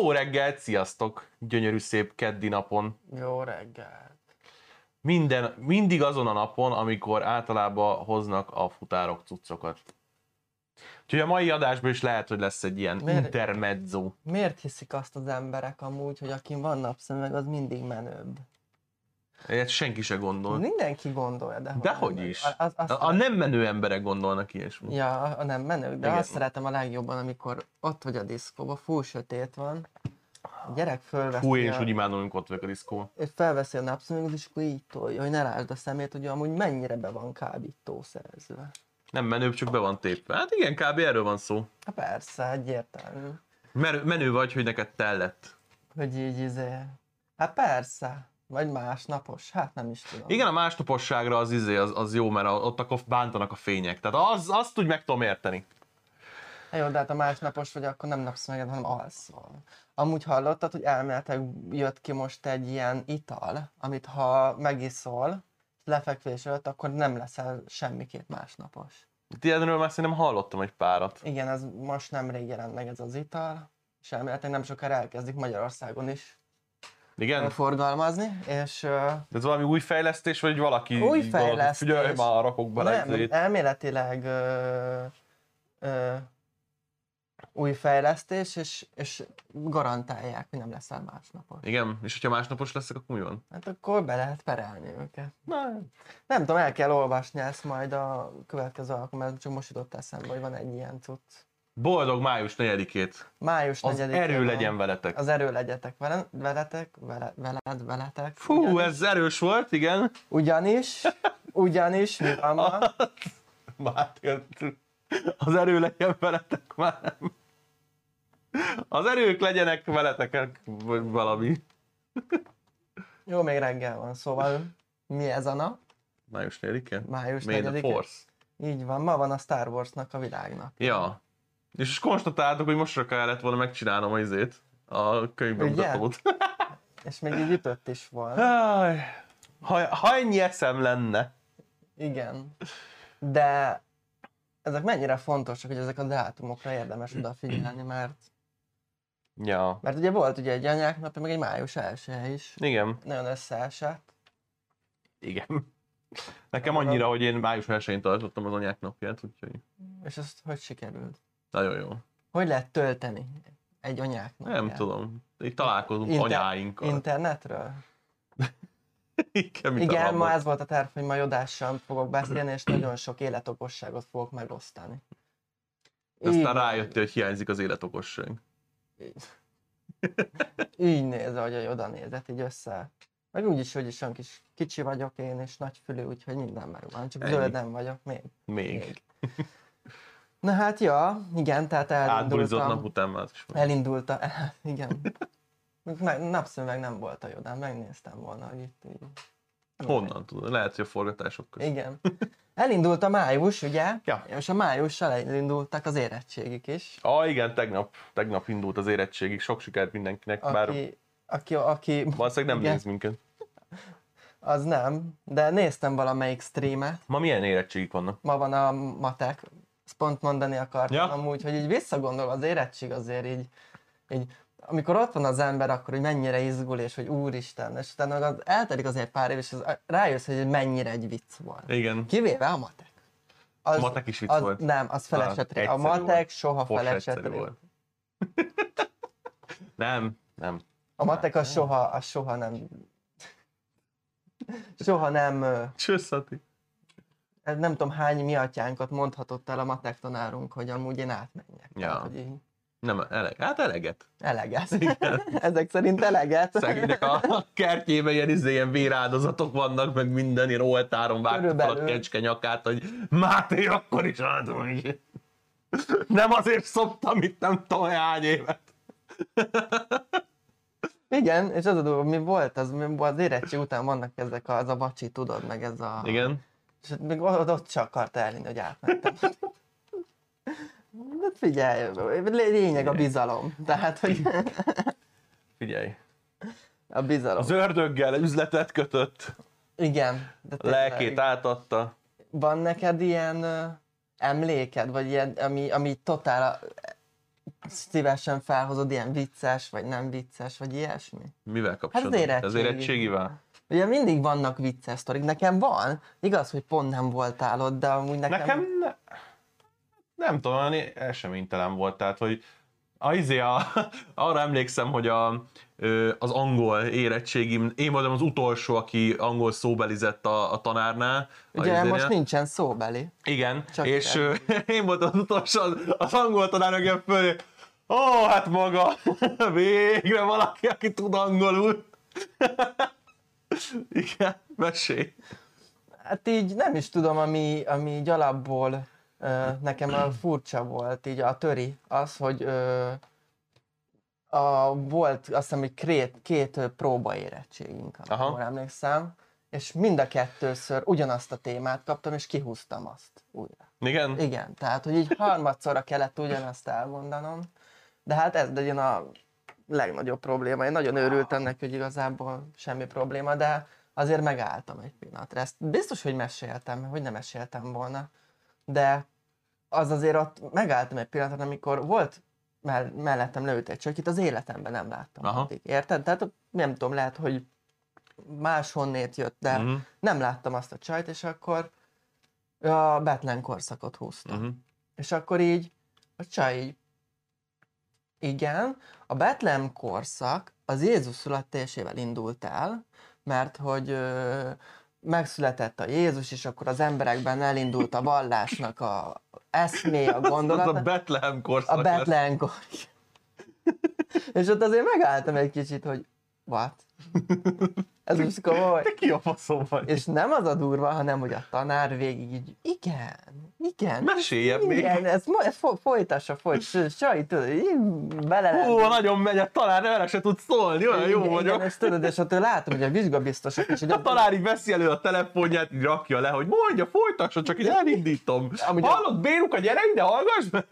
Jó reggelt, sziasztok! Gyönyörű szép keddi napon. Jó reggel. Minden, mindig azon a napon, amikor általában hoznak a futárok cuccokat. Úgyhogy a mai adásban is lehet, hogy lesz egy ilyen Miért? intermezzo. Miért hiszik azt az emberek amúgy, hogy akin van napszemüveg, az mindig menőbb? Ilyet senki se gondol. Mindenki gondolja, de Dehogy is. A, az, azt A, a nem menő emberek gondolnak ilyesmit. Ja, a nem menők, de Igen. azt szeretem a legjobban, amikor ott vagy a diszkóban, full sötét van, a gyerek fölveszi, Fú, én is a, úgy imádom, amikor ott vagyok a diszkó. és felveszi a napszemüveget, és akkor így tolja, hogy ne lásd a szemét, hogy amúgy mennyire be van kábítószerezve. Nem menő, csak be van tépve. Hát igen, kb. erről van szó. Hát persze, egyértelmű. Menő, menő vagy, hogy neked tellett. Hogy így izé. Hát persze. Vagy másnapos, hát nem is tudom. Igen, a másnaposságra az izé, az, az jó, mert ott akkor bántanak a fények. Tehát az, azt úgy meg tudom érteni. Jó, de hát a másnapos vagy, akkor nem napszemeged, hanem alszol. Amúgy hallottad, hogy elméletek jött ki most egy ilyen ital, amit ha megiszol, lefekvés előtt, akkor nem leszel semmiképp másnapos. Ilyenről már szerintem hallottam egy párat. Igen, ez most nemrég jelent meg ez az ital, és elméletek nem sokára elkezdik Magyarországon is Igen? forgalmazni, és De ez valami új fejlesztés, vagy valaki... Új fejlesztés. Figyelj, már rakok bele nem, izét. elméletileg ö, ö, új fejlesztés, és, és garantálják, hogy nem leszel másnapos. Igen, és hogyha másnapos leszek, akkor mi van? Hát akkor be lehet perelni őket. Na, Nem tudom, el kell olvasni ezt majd a következő alkalommal, csak most jutott eszembe, hogy van egy ilyen cucc. Boldog május 4-ét. Május Az 4-én erő legyen veletek. Az erő legyetek vele, veletek, vele, veled, veletek. Fú, ugyanis, ez erős volt, igen. Ugyanis, ugyanis, mi van ma? Már. Az erő legyen veletek már nem. Az erők legyenek veletek, vagy valami. Jó, még reggel van, szóval mi ez a nap? Május 4-e? Május May the 4-e. Force. Így van, ma van a Star Warsnak a világnak. Ja. És konstatáltuk, hogy mostra kellett volna megcsinálnom az izét. A könyvbemutatót. És még így ütött is volt. Ha, ha ennyi eszem lenne. Igen. De ezek mennyire fontosak, hogy ezek a dátumokra érdemes odafigyelni, mert, Ja. mert ugye volt ugye egy anyák napja, meg egy május első is. Igen. Nagyon összeesett. Igen. Nekem annyira, hogy én május 1-én tartottam az anyák napját, úgyhogy És ezt hogy sikerült? Nagyon jó. Hogy lehet tölteni egy anyák? Nem tudom. Így találkozunk Inter- anyáinkkal. Internetről? Igen, Igen, ma ez volt a terv, hogy majd adással fogok beszélni, és nagyon sok életokosságot fogok megosztani. De Aztán rájöttél, hogy hiányzik az életokosság. így néz, hogy a oda nézett, így össze. Meg úgy is, hogy is olyan kis kicsi vagyok én, és nagyfülű, úgyhogy minden megvan. Csak Ennyi. zöld nem vagyok még. Még. Na hát, ja, igen, tehát Átbulizott nap elindultam. után már is van. Elindulta, igen. Meg, napszemüveg nem volt a jodán, megnéztem volna, hogy itt így. Honnan tudod? Lehet, hogy a forgatások között. Igen. Elindult a május, ugye? Ja. És a májussal elindultak az érettségik is. Ah, igen, tegnap, tegnap indult az érettségig. Sok sikert mindenkinek, Aki, bár aki, aki, valószínűleg nem igen, néz minket. Az nem, de néztem valamelyik streamet. Ma milyen érettségik vannak? Ma van a matek, ezt pont mondani akartam Ja. amúgy, hogy így visszagondol az érettség azért így, így amikor ott van az ember, akkor hogy mennyire izgul, és hogy úristen, és utána az eltelik azért pár év, és az, rájössz, hogy mennyire egy vicc volt. Igen. Kivéve a matek. Az, A matek is vicc az, volt. Nem, az felesetre. A matek volt. soha felesetre. volt. nem, nem. A matek az soha, az soha nem... Soha nem... ö, Ati. nem tudom hány mi atyánkat mondhatott el a matek tanárunk, hogy amúgy én átmenjek. Ja. Tehát, hogy így Nem, eleg. Hát eleget. eleget. Ezek szerint eleget. Szegénynek a kertjében ilyen, izé, ilyen véráldozatok vannak, meg minden ilyen oltáron vágta fel a kecske nyakát, hogy Máté, akkor is áldom is. Nem azért szoptam itt nem tudom hány évet. Igen, és az a dolog, mi volt, az, mi volt az érettség után vannak ezek az a vacsi, tudod, meg ez a... Igen. És ott még ott, ott se akart elhinni, hogy átmentem. De figyelj, lényeg a bizalom. Tehát, hogy Figyelj. a bizalom. Az ördöggel üzletet kötött, Igen. De a lelkét átadta. Van neked ilyen emléked, vagy ilyen, ami, ami totál szívesen felhozod ilyen vicces, vagy nem vicces, vagy ilyesmi? Mivel kapcsolatban? érettségi. Az érettségivel? Ugye mindig vannak vicces sztorik. Nekem van, igaz, hogy pont nem voltál ott, de amúgy nekem... Nekem ne, nem tudom, olyan eseménytelen volt, tehát hogy a, izé a, arra emlékszem, hogy a, az angol érettségim, én voltam az utolsó, aki angol szóbelizett a, a tanárnál. a Ugye izénél. most nincsen szóbeli. Igen, Csak és ö, én voltam az utolsó, az, az angol tanár, aki föl, ó, hát maga, végre valaki, aki tud angolul. Igen, mesélj. Hát így nem is tudom, ami, ami így alapból ö, nekem a furcsa volt, így a töri, az, hogy ö, a, volt azt hiszem, hogy két, két próba érettségünk, ahol emlékszem, és mind a kettőször ugyanazt a témát kaptam, és kihúztam azt újra. Igen? Igen, tehát, hogy így harmadszorra kellett ugyanazt elmondanom, de hát ez legyen a legnagyobb probléma. Én nagyon örültem neki, hogy igazából semmi probléma, de azért megálltam egy pillanatra. Ezt biztos, hogy meséltem, hogy nem meséltem volna, de az azért ott megálltam egy pillanatra, amikor volt mell- mellettem leült egy csaj, itt az életemben nem láttam Aha. addig. Érted? Tehát nem tudom, lehet, hogy máshonnét jött, de Mhm. nem láttam azt a csajt, és akkor a Betlen korszakot húzta. Mhm. És akkor így a csaj így, igen, a Betlehem korszak az Jézus születésével indult el, mert hogy ö, megszületett a Jézus, és akkor az emberekben elindult a vallásnak a eszmé, a Az a gondolat. Betlehem korszak A. Betlehem korszak. És ott azért megálltam egy kicsit, hogy what? Ez most komoly. Te ki a faszom vagy? És nem az a durva, hanem hogy a tanár végig így, igen, igen. Meséljebb még. Igen, ez, ez fo- folytassa, folytassa, Saj, tudod, bele. Hú, nagyon megy a tanár, vele se tud szólni, olyan jó igen, vagyok. Igen, és tudod, és ott látom, hogy a vizsgabiztosok is, A tanár így veszi elő a telefonját, így rakja le, hogy mondja, folytassa, csak így elindítom. Amúgy- Hallod, Béruka, gyere ide, hallgass meg!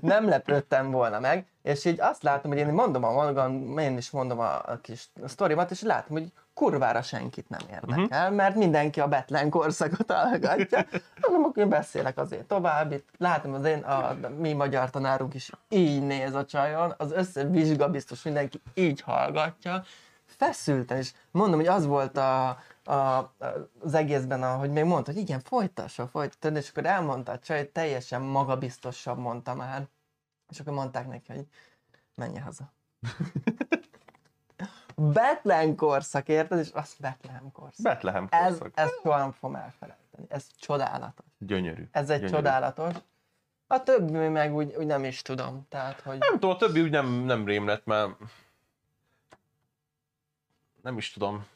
Nem lepődtem volna meg, és így azt látom, hogy én mondom a magam, én is mondom a, a kis sztorimat, és látom, hogy kurvára senkit nem érdekel, uh-huh. mert mindenki a Betlen korszakot hallgatja. Mondom, akkor én beszélek azért tovább, itt látom az én, a, a mi magyar tanárunk is így néz a csajon, az összes vizsga biztos mindenki így hallgatja, feszülten, és mondom, hogy az volt a, a, az egészben, ahogy még mondta, hogy igen, folytassa, folytassa, és akkor elmondta a csaj, hogy teljesen magabiztosabb mondta már. És akkor mondták neki, hogy menj haza. Betlen korszak, érted? És azt Betlehem korszak. Betlehem korszak. ez soha nem fogom elfelejteni. Ez csodálatos. Gyönyörű. Ez egy Gyönyörű. csodálatos. A többi meg úgy, úgy nem is tudom. Tehát, hogy... Nem tudom, a többi úgy nem, nem rém lett, mert nem is tudom.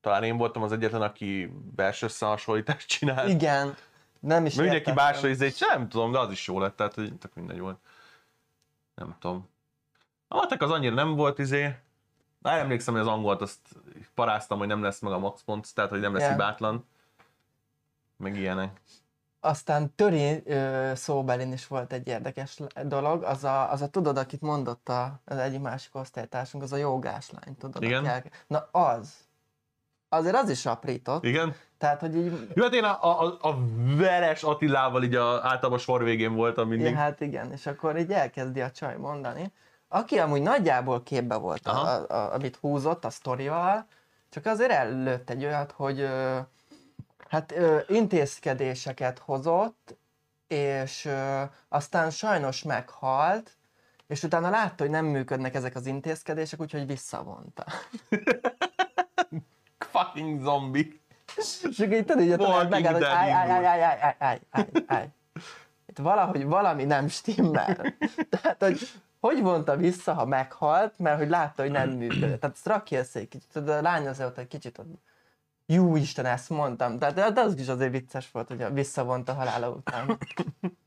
Talán én voltam az egyetlen, aki belső összehasonlítást csinált. Igen. Nem is Mindenki másra izét, nem tudom, de az is jó lett, tehát hogy tök mindegy volt. Nem tudom. A matek az annyira nem volt izé. Már emlékszem, hogy az angolt azt paráztam, hogy nem lesz meg a max pont, tehát hogy nem lesz Ja. hibátlan. Meg ilyenek. Aztán Töri szóbelin is volt egy érdekes dolog, az a, az a tudod, akit mondott a, az egyik másik osztálytársunk, az a jogás lány, tudod? Igen. aki el- Na az. Azért az is aprított. Igen? Tehát, hogy így, Jó, hát én a, a, a veres Attilával így a, általában sor végén voltam mindig. ja, hát igen, és akkor így elkezdi a csaj mondani. Aki amúgy nagyjából képbe volt, Aha. a, a, amit húzott a sztorival, csak azért előtt egy olyat, hogy hát ö, intézkedéseket hozott, és ö, aztán sajnos meghalt, és utána látta, hogy nem működnek ezek az intézkedések, úgyhogy visszavonta. Fucking zombie. És így tudod, így a megáll, hogy állj, állj, állj, állj, állj, állj, állj, állj. Itt valahogy valami nem stimmel. Tehát, hogy hogy vonta vissza, ha meghalt, mert hogy látta, hogy nem működött. Tehát ezt rakja egy kicsit. A lány azért ott egy kicsit, hogy jó Isten, ezt mondtam. Tehát de az is azért vicces volt, hogy visszavonta halála után.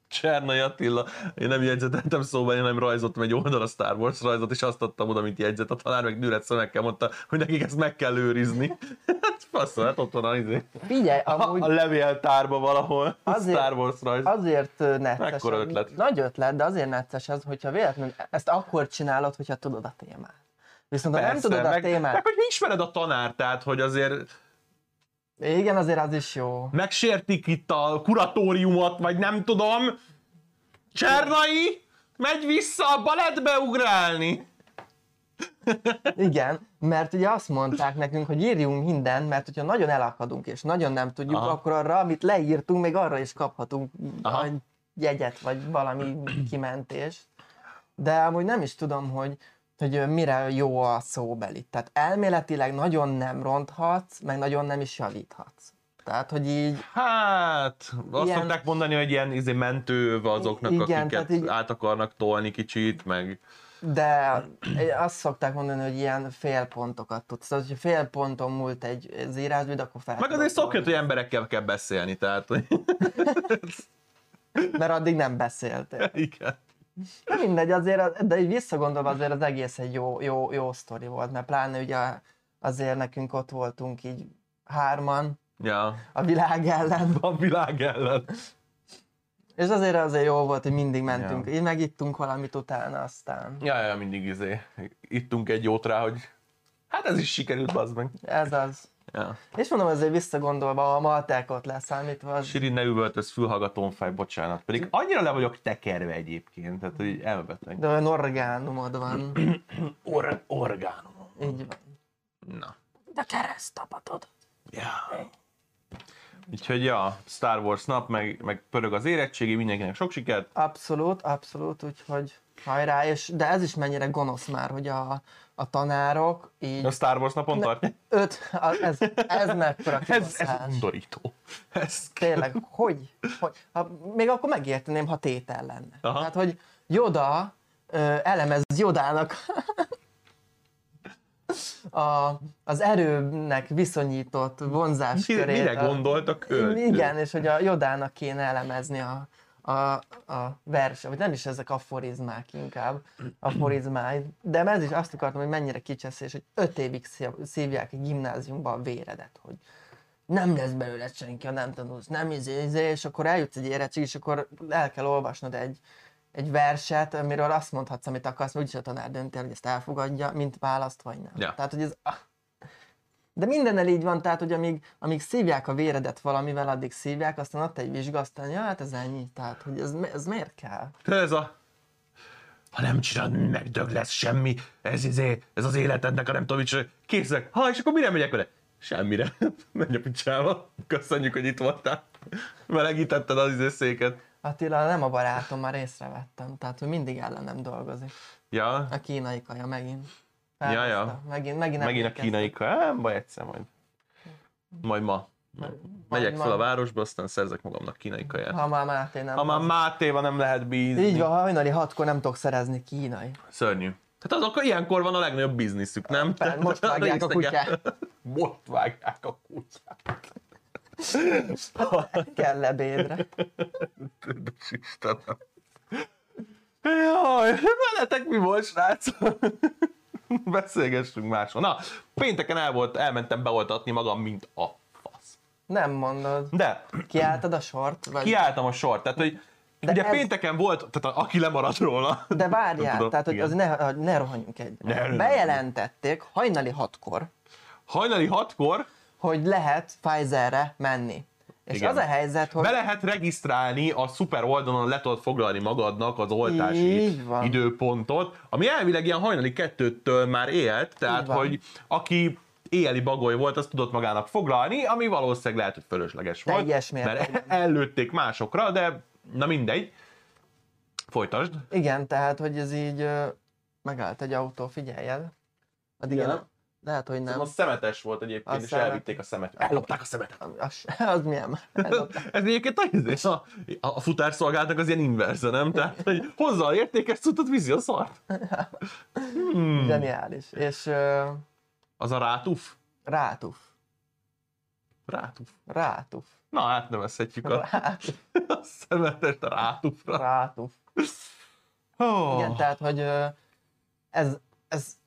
Csernai Attila, én nem jegyzeteltem szóval, én nem rajzoltam egy oldal a Star Wars rajzot, és azt adtam oda, mint jegyzet. A tanár meg dület szemekkel mondta, hogy nekik ezt meg kell őrizni. hát faszol, hát ott van a, izé, Figyelj, a, amúgy a levéltárba valahol. Azért- Star Wars rajz. azért necces. Mekkora ötlet. Nagy ötlet, de azért necces ez, hogyha véletlenül ezt akkor csinálod, hogyha tudod a témát. Viszont ha nem Persze, tudod a meg, témát, meg hogy ismered a tanár, tehát hogy azért igen, azért az is jó. megsértik itt a kuratóriumot, vagy nem tudom. Csernai, Megy vissza a balettbe ugrálni! Igen, mert ugye azt mondták nekünk, hogy írjunk mindent, mert hogyha nagyon elakadunk és nagyon nem tudjuk, Aha. Akkor arra, amit leírtunk, még arra is kaphatunk Aha. egy jegyet, vagy valami kimentést. De amúgy nem is tudom, hogy, hogy mire jó a szóbeli. Tehát elméletileg nagyon nem ronthatsz, meg nagyon nem is javíthatsz. Tehát, hogy így Hát, azt Ilyen- szokták mondani, hogy ilyen izé, mentő azoknak, Igen, akiket tehát így- át akarnak tolni kicsit, meg... De azt szokták mondani, hogy ilyen félpontokat tudsz. Tehát, hogyha fél ponton múlt egy az írásbűd, akkor fel Meg azért szokja, hogy emberekkel kell beszélni, tehát... Mert addig nem beszéltél. Igen. De mindegy, azért, de így visszagondolva azért az egész egy jó, jó, jó sztori volt, mert pláne ugye azért nekünk ott voltunk így hárman Ja, a világ ellen, a világ ellen. és azért azért jó volt, hogy mindig mentünk, Ja. így megittunk valamit utána aztán. Ja, ja, mindig izé. Ittunk egy jót rá, hogy hát ez is sikerült, bazd meg. Ez az. Ja. És mondom, azért visszagondolva a maltákot leszámítva, az Siri, ne üvöltöz, fülhallgatón fej, bocsánat. Pedig annyira le vagyok tekerve egyébként, tehát hogy elmebeteg. de olyan orgánumod van. Or- orgánum. Így van. Na. De keresztapatod. Ja. Úgyhogy ja, Star Wars nap, meg, meg pörög az érettségi, mindenkinek sok sikert. Abszolút, abszolút, úgyhogy hajrá, és, de ez is mennyire gonosz már, hogy a, a tanárok így A Star Wars napon tartja? öt, ez, ez mekkora Ez, ez undorító. Ez Tényleg, hogy? hogy? Ha, még akkor megérteném, ha tétel lenne. Aha. Tehát, hogy Joda ö, elemez Jodának a, az erőnek viszonyított vonzáskörét. Mire a- gondolt a költő? Igen, és hogy a Jodának kéne elemezni a, a, a verse, vagy nem is ezek aforizmák inkább, aforizmáid, de ez is azt akartam, hogy mennyire kicseszés, hogy öt évig szív- szívják egy gimnáziumba a véredet, hogy nem lesz belőle senki, ha nem tanulsz, nem izé, izé, és akkor eljutsz egy érettség, és akkor el kell olvasnod egy, egy verset, amiről azt mondhatsz, amit akarsz, mert úgyis a tanár dönti el, hogy ezt elfogadja, mint választ, vagy nem. Ja. Tehát, hogy ez... ah. De mindennel így van, tehát, hogy amíg, amíg szívják a véredet valamivel, addig szívják, aztán ott egy vizsga, aztán ja, hát ez ennyi. Tehát, hogy ez, ez miért kell? Ez a... Ha nem csinálod, megdög lesz semmi, ez, izé, ez az életednek a nem tudom, mit készek. Ha, és akkor mire megyek vele? Semmire. Menj a picsába. Köszönjük, hogy itt voltál. Melegítetted az izé széket. Attila nem a barátom, már észrevettem. Tehát, hogy mindig ellenem dolgozik. Ja, A kínai kaja megint. Ja, ja. Felhozta. Megint, megint, megint a kínai ka- Nem baj, egyszer majd. Majd ma. Megyek majd. fel a városba, aztán szerzek magamnak kínai kaját. Ha már Máté nem. Ha már Mátéva nem lehet bízni. Így van, hajnali hatkor nem tudok szerezni kínai. Szörnyű. Tehát azok ilyenkor van a legnagyobb bizniszük, nem? Most vágják a kutyát. Most vágják a kutyát. Kell lebédre. Kedves Istenem. Jaj, veletek mi volt, srácok? Beszélgessünk máshol. Na, pénteken el volt, elmentem beoltatni magam, mint a fasz. Nem mondod. De Kiálltad a sort? Vagy... kiálltam a sort, tehát hogy De ugye ez- pénteken volt, tehát a- aki lemaradt róla. De várjál, tudom, tehát hogy igen. az ne, ne rohanjunk egy. Ne, ne, ne. Bejelentették hajnali hatkor, Hajnali hatkor hogy lehet Pfizerre menni. És Igen. az a helyzet, hogy be lehet regisztrálni a szuper oldalon, le tudod foglalni magadnak az oltási időpontot, ami elvileg ilyen hajnali kettőtől már élt, tehát hogy aki éjjeli bagoly volt, azt tudott magának foglalni, ami valószínűleg lehet, hogy fölösleges volt, Teljes mert ellőtték másokra, de na mindegy. Folytasd. igen, tehát hogy ez így megállt egy autó, figyeljed. Addig Igen. Lehet, hogy nem. Az szemetes volt egyébként, Az és szemet. elvitték a szemet. Ellopták a szemetet. Az, az milyen? Ez egyébként az, a, a futárszolgálatnak az ilyen inverze, nem? Tehát, hogy hozza a értékes cuccot, viszi a szart. Hmm. Zseniális. És ö, Az a rátuf? rátuf. Rátuf. Rátuf. Na, átnevezhetjük a, Rátuf. a szemetest a rátufra. Rátuf. Oh. Igen, tehát, hogy ez, ez,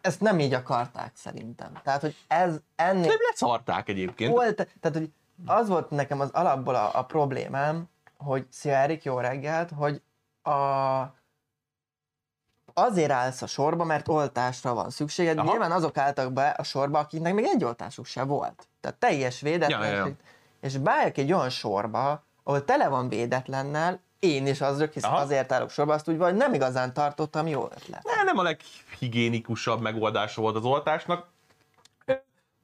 ezt nem így akarták szerintem. Tehát, hogy ez ennél Nem leszarták egyébként. volt, tehát, hogy az volt nekem az alapból a, a problémám, hogy szia Erik, jó reggelt, hogy a, azért állsz a sorba, mert oltásra van szükséged. Aha. Nyilván azok álltak be a sorba, akiknek még egy oltásuk se volt. Tehát teljes védetlenség. Ja, ja, ja. És beállják egy olyan sorba, ahol tele van védetlennel, én is az hisz Aha. azért állok sorba, azt úgy vagy nem igazán tartottam jó ötlet. Ne, nem a leghigiénikusabb megoldása volt az oltásnak.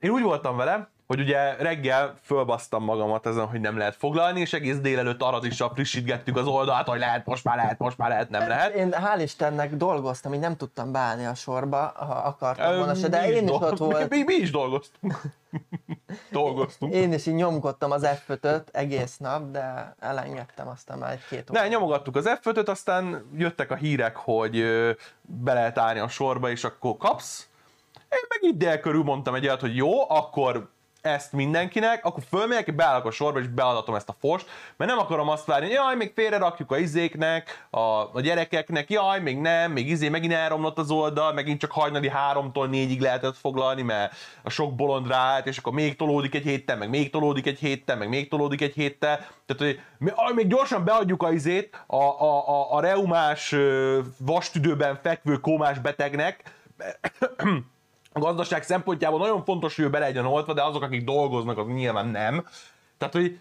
Én úgy voltam vele, hogy ugye reggel fölbasztam magamat ezen, hogy nem lehet foglalni, és egész délelőtt arazissal frissítgettük az oldalt, hogy lehet, most már lehet, most már lehet, nem lehet. Én hál' Istennek dolgoztam, így nem tudtam beállni a sorba, ha akartam volna se, de én is dolg- ott volt. Mi, mi is dolgoztunk. dolgoztunk. Én is így nyomkodtam az f egész nap, de elengedtem aztán már egy-két. Ne, nyomogattuk az f aztán jöttek a hírek, hogy be lehet állni a sorba, és akkor kapsz. Én meg így dél körül mondtam egy olyat, hogy jó, akkor ezt mindenkinek, akkor fölmegyek, beállok a sorba, és beadatom ezt a fost, mert nem akarom azt várni, hogy jaj, még félre rakjuk a izéknek, a, a gyerekeknek, jaj, még nem, még izé, megint elromlott az oldal, megint csak hajnali háromtól négyig lehetett foglalni, mert a sok bolond ráállt, és akkor még tolódik egy héttel, meg még tolódik egy héttel, meg még tolódik egy héttel, tehát hogy mi- aj, még gyorsan beadjuk a izét a, a, a, a reumás vastüdőben fekvő kómás betegnek, a gazdaság szempontjából nagyon fontos, hogy ő be legyen oltva, de azok, akik dolgoznak, az nyilván nem. Tehát, hogy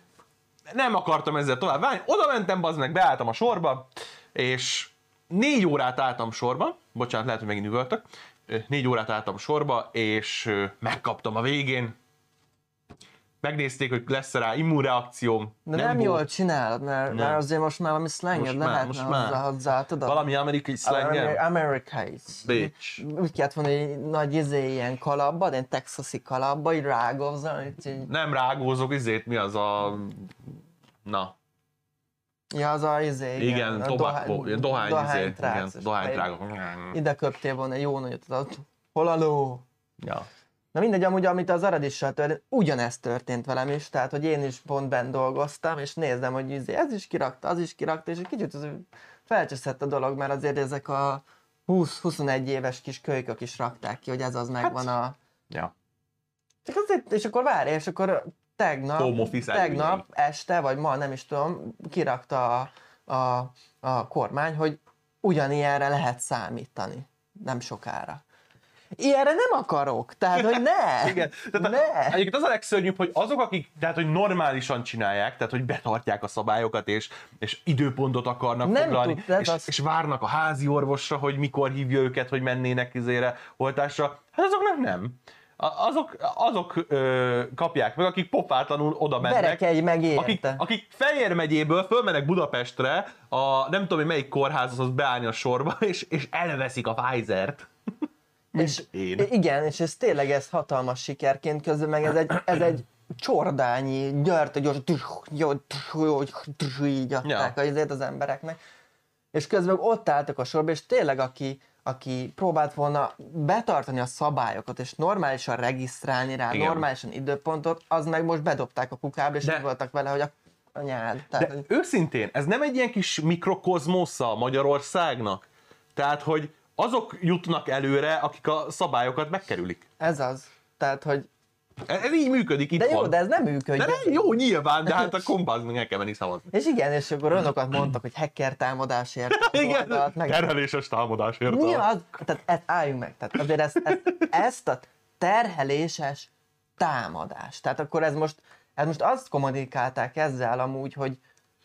nem akartam ezzel tovább válni. Oda mentem, bazd meg, beálltam a sorba, és négy órát álltam sorba, bocsánat, lehet, hogy megint üvöltök, négy órát álltam sorba, és megkaptam a végén. Megnézték, hogy lesz rá immunreakcióm. De nem, nem jól csinálod, mert, Nem. mert azért most már valami már, lehetne most már. hozzá, tudod? Valami amerikai szlengem? Amer- Amerikai. Bitch. Úgy kellett volna egy nagy izé, ilyen kalapba, de texasi kalapba, így rágózzal, így, Nem rágózok, izét, mi az a... Na, ja, az a izé, igen, a tobacco, ilyen dohány, izé, igen, dohánytrága. Ide köptél volna jó nagyot, hol a ló? Ja. Na mindegy, amúgy amit az Aradissal történt, ugyanezt történt velem is, tehát hogy én is pont bent dolgoztam, és nézem, hogy izé, ez is kirakta, az is kirakta, és egy kicsit az felcseszett a dolog, mert azért ezek a 20-21 éves kis kölykök is rakták ki, hogy ez az megvan a... ja. Csak azért, és akkor várj, és akkor tegnap, tegnap este, vagy ma, nem is tudom, kirakta a, a, a kormány, hogy ugyanilyenre lehet számítani, nem sokára. Ilyenre nem akarok, tehát, hogy ne! Igen. Tehát ne! Egyébként az a legszörnyűbb, hogy azok, akik tehát, hogy normálisan csinálják, tehát, hogy betartják a szabályokat, és, és időpontot akarnak Nem foglalni, tud, és, az- és, várnak a házi orvosra, hogy mikor hívja őket, hogy mennének izére oltásra, hát azoknak nem. Azok, azok ö, kapják meg, akik pofátlanul oda mennek. Berekedj meg érte. akik, akik Fejér megyéből fölmennek Budapestre, a nem tudom, hogy melyik kórházhoz beállni a sorba, és, és elveszik a Pfizer-t. És, én. Igen, és ez tényleg ez hatalmas sikerként közben, meg ez egy, ez egy csordányi, gyert, gyors, így adták Ja. az embereknek. És közben ott álltak a sorba, és tényleg aki, aki próbált volna betartani a szabályokat, és normálisan regisztrálni rá, Igen. normálisan időpontot, az meg most bedobták a kukába, és De- voltak vele, hogy a, a nyád. Tehát, De hogy őszintén, ez nem egy ilyen kis mikrokozmosza Magyarországnak? Tehát, hogy azok jutnak előre, akik a szabályokat megkerülik. ez az. Tehát, hogy Ez, ez így működik itt de jó, de ez nem működik. de nem, jó, nyilván, de hát a kompáznak el kell menni szavazni. És igen, és akkor olyanokat mondtak, hogy hacker támadásért Igen, oldalt, meg terheléses támadás érte. mi az? Tehát ezt álljunk meg. Tehát azért ezt, ezt, ezt a terheléses támadás. Tehát akkor ez most, ez most azt kommunikálták ezzel amúgy, hogy,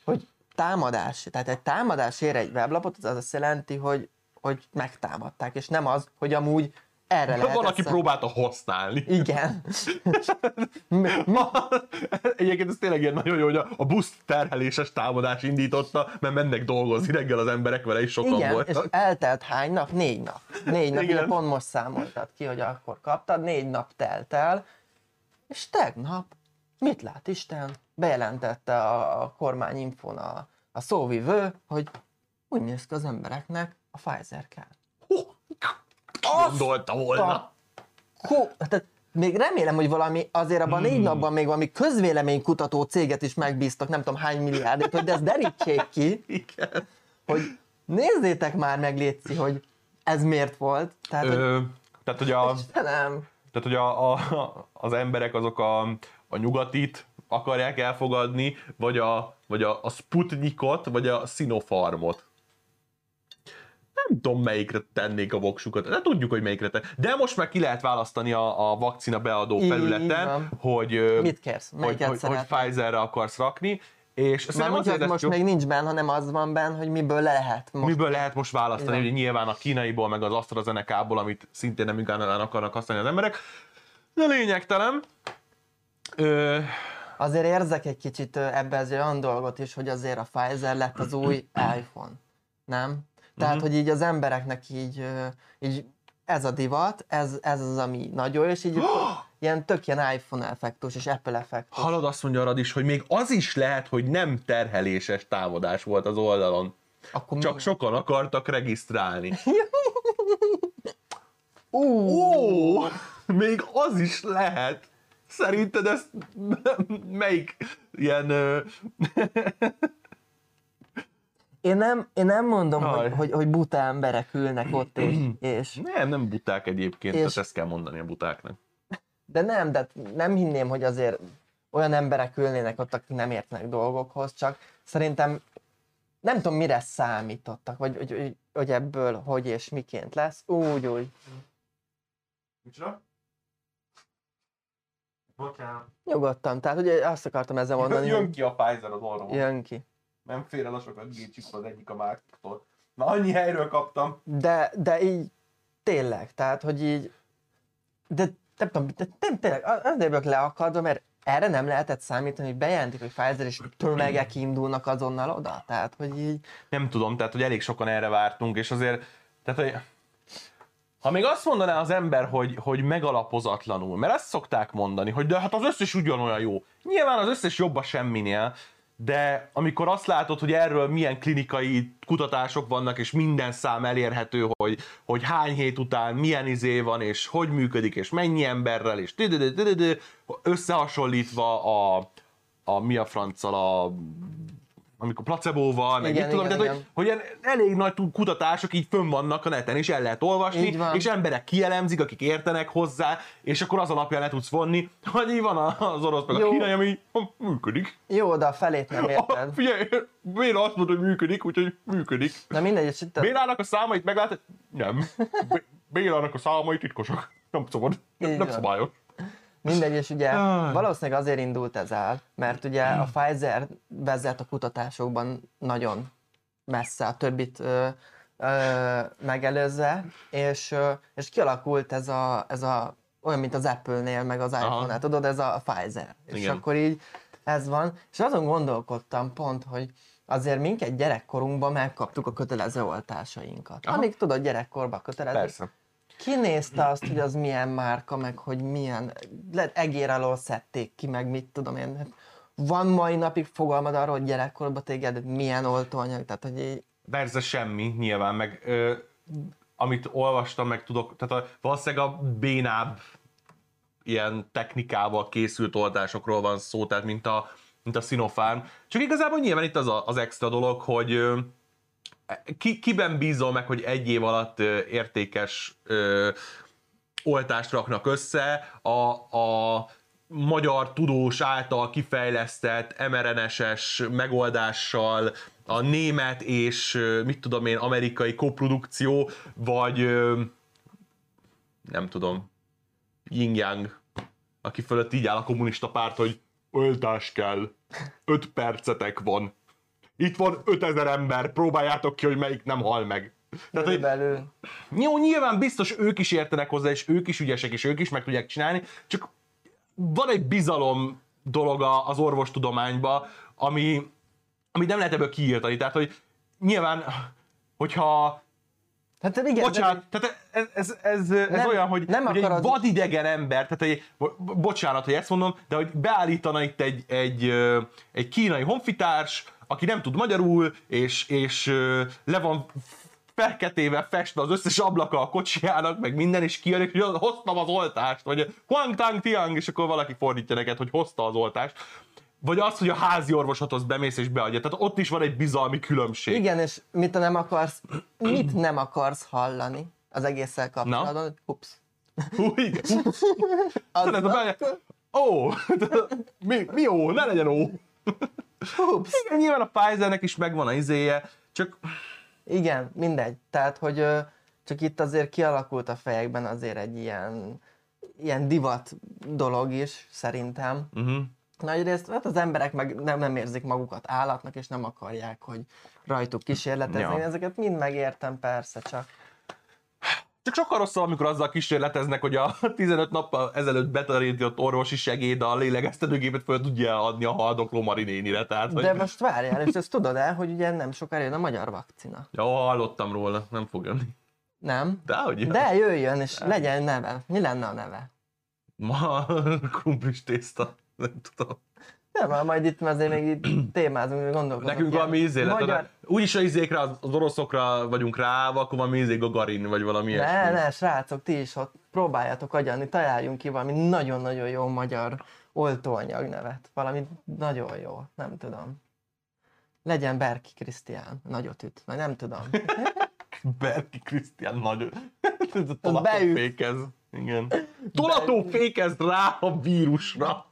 hogy támadás. Tehát egy támadás ér egy weblapot, az azt jelenti, hogy, hogy megtámadták, és nem az, hogy amúgy erre lehet Valaki ezt a- próbálta használni. Igen. Egyébként ez tényleg ilyen nagyon jó, hogy a, busz terheléses támadás indította, mert mennek dolgozni reggel az emberek vele, is sokan Igen, és voltak. eltelt hány nap? Négy nap. Négy nap, Igen. pont most számoltad ki, hogy akkor kaptad, négy nap telt el, és tegnap, mit lát Isten, bejelentette a, a kormányinfon a, a szóvivő, hogy úgy néz ki az embereknek a Pfizer kell. Gondolta volna. Hú, tehát még remélem, hogy valami, azért abban a négy Hmm. napban még valami közvéleménykutató céget is megbíztak, nem tudom hány milliárdért, hogy de ezt derítsék ki, Igen. hogy nézzétek már meg, Léci, hogy ez miért volt. Tehát, hogy Ö, tehát, hogy a, Istenem, Tehát, hogy a, a, az emberek azok a, a nyugatit akarják elfogadni, vagy a, vagy a, a Sputnikot, vagy a Sinopharmot. Nem tudom, melyikre tennék a voksukat. De tudjuk, hogy melyikre te. De most már ki lehet választani a, a vakcina beadó felületen, hogy, Mit kérsz? hogy, Melyiket hogy, hogy? Pfizerre akarsz rakni. És Már úgy, hogy most jó, még nincs benne, hanem az van benne, hogy miből lehet most. miből lehet most választani, hogy nyilván a kínaiból, meg az AstraZeneca-ból, amit szintén nem igazán akarnak használni az emberek. De lényegtelen. Ö, Azért érzek egy kicsit ebbe azért olyan dolgot is, hogy azért a Pfizer lett az új iPhone. Nem? Tehát, Mhm. hogy így az embereknek így, így ez a divat, ez, ez az, ami nagyon, és így ilyen tök ilyen iPhone effektus és Apple effektus. Hallod, azt mondja arad is, hogy még az is lehet, hogy nem terheléses támadás volt az oldalon. Akkor Csak mi? sokan akartak regisztrálni. Ó, még az is lehet. Szerinted ez melyik ilyen... Én, nem, én nem mondom, hogy, hogy, hogy buta emberek ülnek ott, és, és Nem, nem buták egyébként, És- tehát ezt kell mondani a butáknak. De nem, de nem hinném, hogy azért olyan emberek ülnének ott, akik nem értenek dolgokhoz, csak szerintem nem tudom, mire számítottak, vagy hogy, hogy, hogy ebből hogy és miként lesz. Úgy, úgy. Micsoda? Bocsánat. Nyugodtan. Tehát ugye azt akartam ezzel mondani, Jön hogy ki a Pfizer az orromon. jön ki. Nem fér el a sokat gécsik az egyik a másiktól. Na annyi helyről kaptam. De, de így tényleg, tehát hogy így, de nem tudom, de nem, tényleg, azért vagyok leakadva, mert erre nem lehetett számítani, hogy bejelentik, hogy Pfizer és tömegek indulnak azonnal oda. Tehát, hogy így, Nem tudom, tehát hogy elég sokan erre vártunk, és azért, tehát hogy ha még azt mondaná az ember, hogy, hogy megalapozatlanul, mert ezt szokták mondani, hogy de hát az összes ugyanolyan jó. Nyilván az összes jobb a semminél, de amikor azt látod, hogy erről milyen klinikai kutatások vannak, és minden szám elérhető, hogy, hogy hány hét után milyen izé van, és hogy működik, és mennyi emberrel, és összehasonlítva a, a mi a franccal a amikor placebóval, meg Igen, mit tudom, igen, tehát, igen. hogy, hogy ilyen elég nagy kutatások így fönn vannak a neten, és el lehet olvasni, van. és emberek kielemzik, akik értenek hozzá, és akkor az alapján le tudsz vonni, hogy így van az orosz meg a Jó. kínai, ami működik. jó, de a felét nem érted. figyelj, Béla azt mondta, hogy működik, úgyhogy működik. Na mindegy, és itt a, Bélának a számait meglátod? Nem. Bélának a számai titkosak. Nem szabad. Nem, nem van. szabályos. Mindegy, és ugye valószínűleg azért indult ez el, mert ugye a Pfizer vezet a kutatásokban nagyon messze a többit ö, ö, megelőzve, és, ö, és kialakult ez a, ez a olyan, mint az Apple-nél, meg az iPhone-nál, tudod, ez a Pfizer. És Igen. akkor így ez van, és azon gondolkodtam pont, hogy azért minket gyerekkorunkban megkaptuk a kötelező oltásainkat. Aha. Amíg tudod, gyerekkorban kötelező. Persze. Ki nézte azt, hogy az milyen márka, meg hogy milyen, egér alól szedték ki, meg mit tudom én. Hát Van mai napig fogalmad arról, hogy gyerekkorban téged milyen oltóanyag, tehát hogy így, Persze semmi, nyilván, meg ö, amit olvastam, meg tudok, tehát a, valószínűleg a bénább ilyen technikával készült oltásokról van szó, tehát mint a, mint a Sinopharm. Csak igazából nyilván itt az a, az extra dolog, hogy ki, kiben bízol meg, hogy egy év alatt értékes ö, oltást raknak össze, a, a magyar tudós által kifejlesztett mRNS-es megoldással, a német és mit tudom én, amerikai koprodukció, vagy nem tudom, Yin Yang, aki fölött így áll a kommunista párt, hogy oltás kell, 5 percetek van. Itt van 5000 ember, próbáljátok ki, hogy melyik nem hal meg. Tehát, hogy jó, nyilván biztos ők is értenek hozzá, és ők is ügyesek, és ők is meg tudják csinálni, csak van egy bizalom dolog az orvostudományba, ami, amit nem lehet ebből kiírtani. Tehát, hogy nyilván, hogyha Hát igen, Bocsánat, tehát ez, ez, ez, ez Nem- olyan, hogy, nem hogy akarod- egy vadidegen ember, tehát egy, bo- bocsánat, hogy ezt mondom, de hogy beállítana itt egy, egy, egy kínai honfitárs, aki nem tud magyarul, és, és le van feketével festve az összes ablaka a kocsijának, meg minden, és kijön, hogy hoztam az oltást, vagy Huang Tang Tiang, és akkor valaki fordítja neked, hogy hozta az oltást. Vagy az, hogy a házi orvosathoz bemész és beadja. Tehát ott is van egy bizalmi különbség. Igen, és mit nem akarsz, mit nem akarsz hallani az egésszel kapcsolatban? Ups. Hú, igen. Az, Tudod, be... Ó, mi, mi ó, ne legyen ó. Ups. Igen, nyilván a Pfizernek is megvan a izéje, csak Igen, mindegy. Tehát, hogy csak itt azért kialakult a fejekben azért egy ilyen, ilyen divat dolog is, szerintem. uh-huh. Nagyrészt hát az emberek meg nem, nem érzik magukat állatnak, és nem akarják, hogy rajtuk kísérletezni. Ja. Ezeket mind megértem persze, csak Csak sokkal rosszabb, amikor azzal kísérleteznek, hogy a 15 nappal ezelőtt betanított orvosi segéd a lélegeztetőgépet föl tudja adni a haldokló marinénire. Tehát, hogy... De most várjál, és ezt tudod el, hogy ugye nem sokára jön a magyar vakcina. Ja, hallottam róla, nem fog jönni. Nem? De hogy? De jöjjön, és legyen neve. Mi lenne a neve? Ma krumplis tészta. Nem tudom. Nem, már majd itt azért még itt témázunk, gondolkodunk. Nekünk valami ízé lett. Magyar... Úgyis a izékre, az az oroszokra vagyunk rá, akkor valami izé Gagarin, vagy valami Ne, ilyesmi. ne, srácok, ti is ott próbáljátok agyalni, találjunk ki valami nagyon-nagyon jó magyar oltóanyag nevet. Valami nagyon jó, nem tudom. Legyen Berki Krisztián, nagyot üt, vagy nem tudom. Berki Krisztián nagyon. Beüt. Tolatófékez. Igen. Tolatófékez rá a vírusra.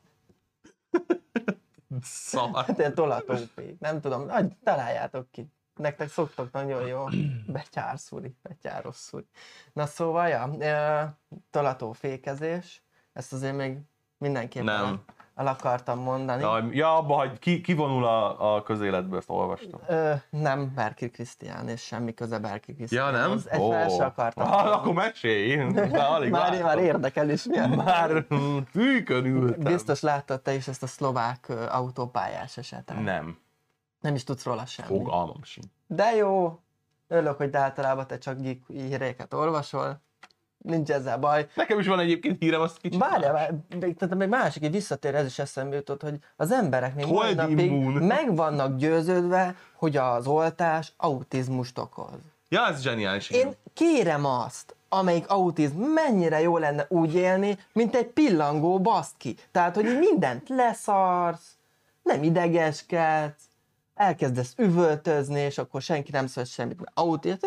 Szar. Te tolatópék, nem tudom, agy, találjátok ki. Nektek szoktok nagyon jó betyárszúri, betyárosszúri. Na szóval, ja, ö, tolatófékezés, ezt azért még mindenképpen Nem. El akartam mondani. Ja, ja abba, hogy ki, kivonul a, a közéletből, ezt olvastam. Ö, nem Berki Krisztián, és semmi köze Berki Ja, Krisztiánhoz. nem? Egy fel se akartam. Ah, akkor mesélj. Már, már, már érdekel is. Mi? Már tűkön ültem. Biztos láttad te is ezt a szlovák autópályás esetet. Nem. Nem is tudsz róla semmit. Fogalmam sincs. De jó, örülök, hogy általában te csak geek híréket olvasol. Nincs ezzel baj. Nekem is van egyébként hírem, azt kicsit Várjál, más. még- tehát még másik, egy visszatér, ez is eszembe jutott, hogy az emberek még mai napig meg vannak győződve, hogy az oltás autizmust okoz. Ja, ez zseniális. Én kérem azt, amelyik autizm, mennyire jó lenne úgy élni, mint egy pillangó baszki. Tehát, hogy így mindent leszarsz, nem idegeskedsz, elkezdesz üvöltözni, és akkor senki nem szól semmit. mert Autizm,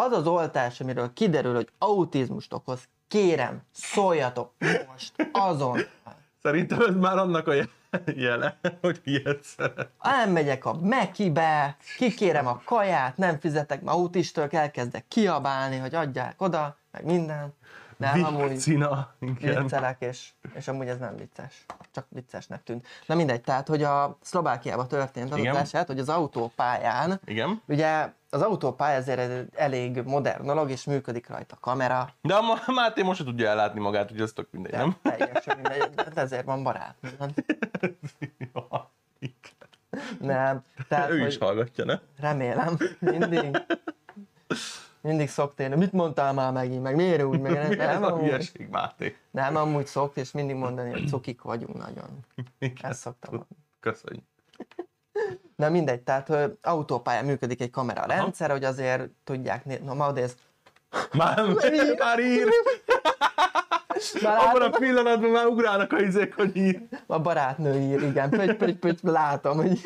az az oltás, amiről kiderül, hogy autizmust okoz, kérem, szóljatok most, azon. Szerintem ez már annak a je- jele, hogy ilyet szeret. elmegyek a Mekibe, kikérem a kaját, nem fizetek, mert autistől elkezdek kiabálni, hogy adják oda, meg minden. De amúgy Vakcina. Igen. viccelek, és, és amúgy ez nem vicces. Csak viccesnek tűnt. Na mindegy, tehát, hogy a Szlovákiában történt az eset, hogy az autópályán, Igen. ugye az autópálya azért elég modern dolog, és működik rajta kamera, De a Máté most se tudja ellátni magát, hogy ez tök mindegy, de nem? teljesen mindegy, de ezért van barát. Ja. Nem, tehát, ő is hallgatja, ne? Remélem, mindig. Mindig szokt érni. Mit mondtál már megint, meg miért úgy, meg nem, nem, a amúgy, hülyeség, Máté. nem amúgy szokt, és mindig mondani, hogy cukik vagyunk nagyon. Igen. Ezt szoktam. Köszönjük. Na mindegy, tehát hogy autópályán működik egy kamera rendszer, hogy azért tudják nézni. Na, majd ez... Már, már ír. Már Abban a pillanatban már ugrálnak a izék, hogy ír. a barátnő ír, igen, pöty, pöty, pöty, látom, hogy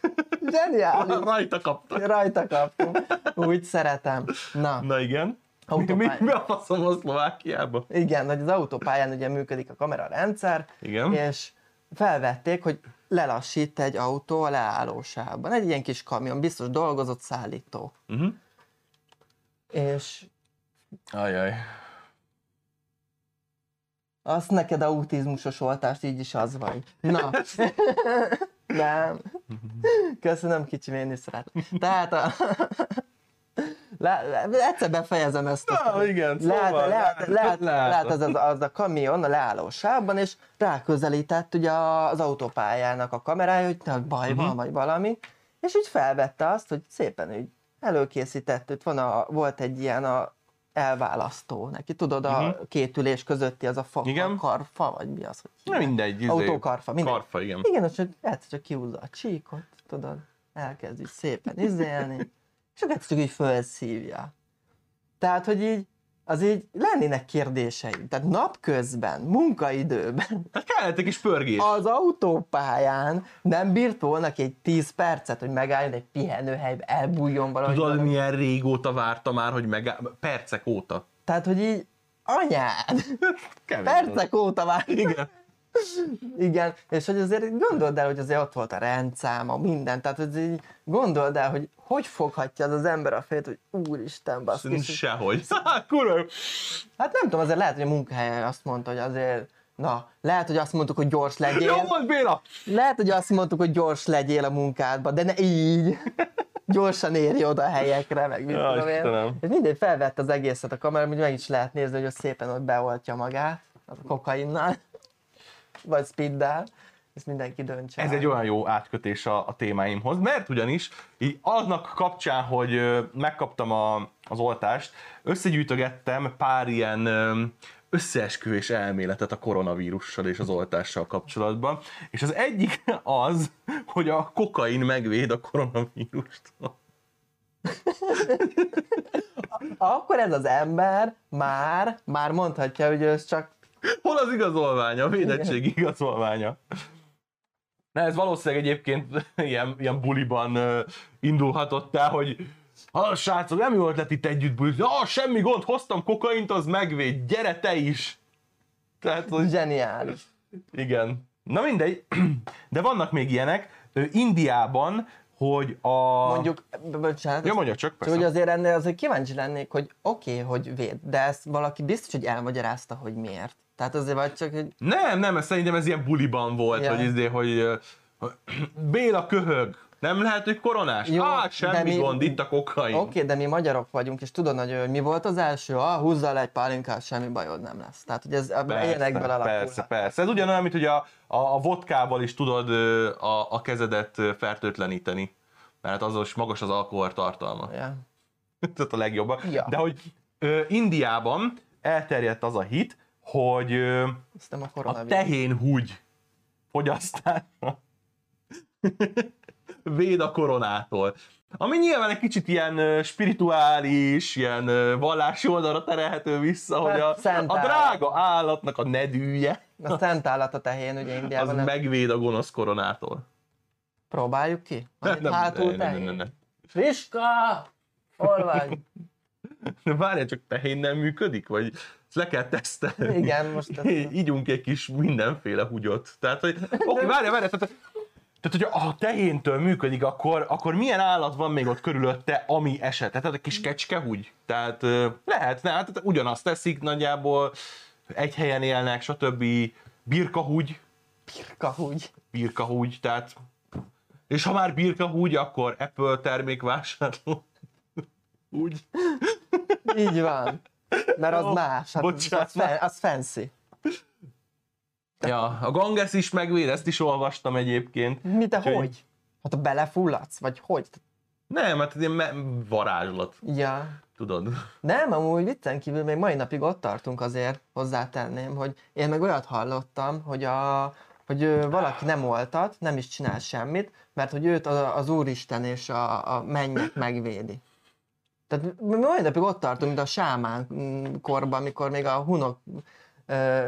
zseniális. Rajta kaptak. Rajta kaptunk. Úgy szeretem. Na, Na igen. Mi, Autópálya. mi, mi a faszom a Szlovákiába? igen, hogy az autópályán ugye működik a kamera rendszer, Igen. és felvették, hogy lelassít egy autó a leállósában. Egy ilyen kis kamion, biztos dolgozott szállító. Uh-huh. És Ajaj. azt neked autizmusos oltást, így is az vagy. Na. Nem. Köszönöm, kicsim, én is szeretem. Tehát a... Le, egyszer befejezem ezt. a Na, igen, lehet, szóval, lehet, látod. lehet az, az, az, a kamion a leállósában, és ráközelített ugye az autópályának a kamerája, hogy te baj van, Mhm. vagy valami, és úgy felvette azt, hogy szépen úgy előkészített, itt van a, volt egy ilyen a elválasztó neki, tudod, a Mhm. két ülés közötti az a fa, Igen. a karfa, vagy mi az, hogy Na mindegy. izé. Autókarfa, mindegy. Karfa, igen. Igen, és hogy egyszer csak kihúzza a csíkot, tudod, elkezd így szépen izélni, és akkor egyszer csak így felszívja. Tehát, hogy így, az így lennének kérdéseim. Tehát napközben, munkaidőben, Hát kellett egy kis pörgés. az autópályán nem bírt volna ki egy 10 percet, hogy megálljon egy pihenőhelybe, elbújjon valahogy. Tudod, valami. milyen régóta várta már, hogy meg... Percek óta. Tehát, hogy így, anyád, Kevés percek óta vár. volt. Igen. Igen, és hogy azért gondold el, hogy azért ott volt a rendszáma, minden, tehát hogy így gondold el, hogy hogy foghatja az az ember a fejét, hogy úristen, baszki. és- Sehogy. Kurva. Hát nem tudom, azért lehet, hogy a munkahelyen azt mondta, hogy azért Na, lehet, hogy azt mondtuk, hogy gyors Jó legyél. volt, Béla! Lehet, hogy azt mondtuk, hogy gyors legyél a munkádba, de ne így. Gyorsan érj oda a helyekre, meg mit tudom én. És mindegy felvett az egészet a kamera, hogy meg is lehet nézni, hogy ott szépen ott beoltja magát a kokainnal, vagy speeddel. Ezt mindenki döntse. Ez egy olyan jó átkötés a, a témáimhoz, mert ugyanis így aznak kapcsán, hogy megkaptam a, az oltást, összegyűjtögettem pár ilyen összeesküvés elméletet a koronavírussal és az oltással kapcsolatban, és az egyik az, hogy a kokain megvéd a koronavírustól. Akkor ez az ember már, már mondhatja, hogy ez csak Hol az igazolványa, a védettség igazolványa? Na ez valószínűleg egyébként ilyen, ilyen buliban uh, indulhatott el, hogy ha srácok, nem jó ötlet itt együtt bulizni. Ah, semmi gond, hoztam kokaint, az megvéd, gyere te is! Tehát, hogy zseniális. igen. Na mindegy, de vannak még ilyenek. Indiában, hogy a... Mondjuk, bocsánat, Ja, mondja csak, Csak persze. hogy azért ennél azért kíváncsi lennék, hogy oké, okay, hogy véd, de ezt valaki biztos, hogy elmagyarázta, hogy miért. Tehát azért vagy csak, hogy Nem, nem, ez szerintem ez ilyen buliban volt, Ja. hogy, izé, hogy Béla köhög. Nem lehet, hogy koronás? Jó, de semmi mi- gond, itt a kokain. oké, de mi magyarok vagyunk, és tudod, hogy ö, mi volt az első? Ah, húzzal egy pálinkát, semmi bajod nem lesz. Tehát, hogy ez a ilyenekből alakul. persze, persze. Ez ugyanolyan, mint hogy a, a, a vodkával is tudod a, a kezedet fertőtleníteni. Mert azon is magas az alkohol tartalma. Ja. Tehát a legjobb. Ja. De hogy ö, Indiában elterjedt az a hit, hogy ö, a a tehén húgy fogyasztása véd a koronától. Ami nyilván egy kicsit ilyen spirituális, ilyen vallási oldalra terelhető vissza, hogy a, Hát, szent a állat. drága állatnak a nedűje, A szent állat a tehén, ugye az Indiában nem... megvéd a gonosz koronától. Próbáljuk ki? Amit Nem, hátul nem, nem, nem, nem. Friska! Hol vagy? De várjál, csak tehén nem működik? Vagy ezt le kell tesztelni? Igen, most ezt- Ígyunk egy kis mindenféle húgyot. Tehát, hogy oké, várjál, várjál, tehát, tehát, hogy a tehéntől működik, akkor, akkor milyen állat van még ott körülötte, ami eset? Tehát egy kis kecskehúgy? Tehát ö, lehet, ne, hát ugyanazt teszik nagyjából, egy helyen élnek, stb. Birkahúgy, Kahúgy. birkahúgy, tehát és ha már birkahúgy, akkor Apple termékvásárló. Úgy. Így van. Mert az Ó, más. Hát az, bocsánat. az, az fancy. Ja, a Ganges is megvéd, ezt is olvastam egyébként. Mi te Úgyhogy- hogy? Hát a belefulladsz? Vagy hogy? Nem, hát ilyen me- varázslat, Ja. tudod. Nem, amúgy viccen kívül még mai napig ott tartunk azért, hozzátenném, hogy én meg olyat hallottam, hogy, a, hogy valaki nem oltat, nem is csinál semmit, mert hogy őt az, az Úristen és a, a mennyek megvédi. Tehát mi mai napig ott tartunk, mint a sámán mm, korban, amikor még a hunok ö,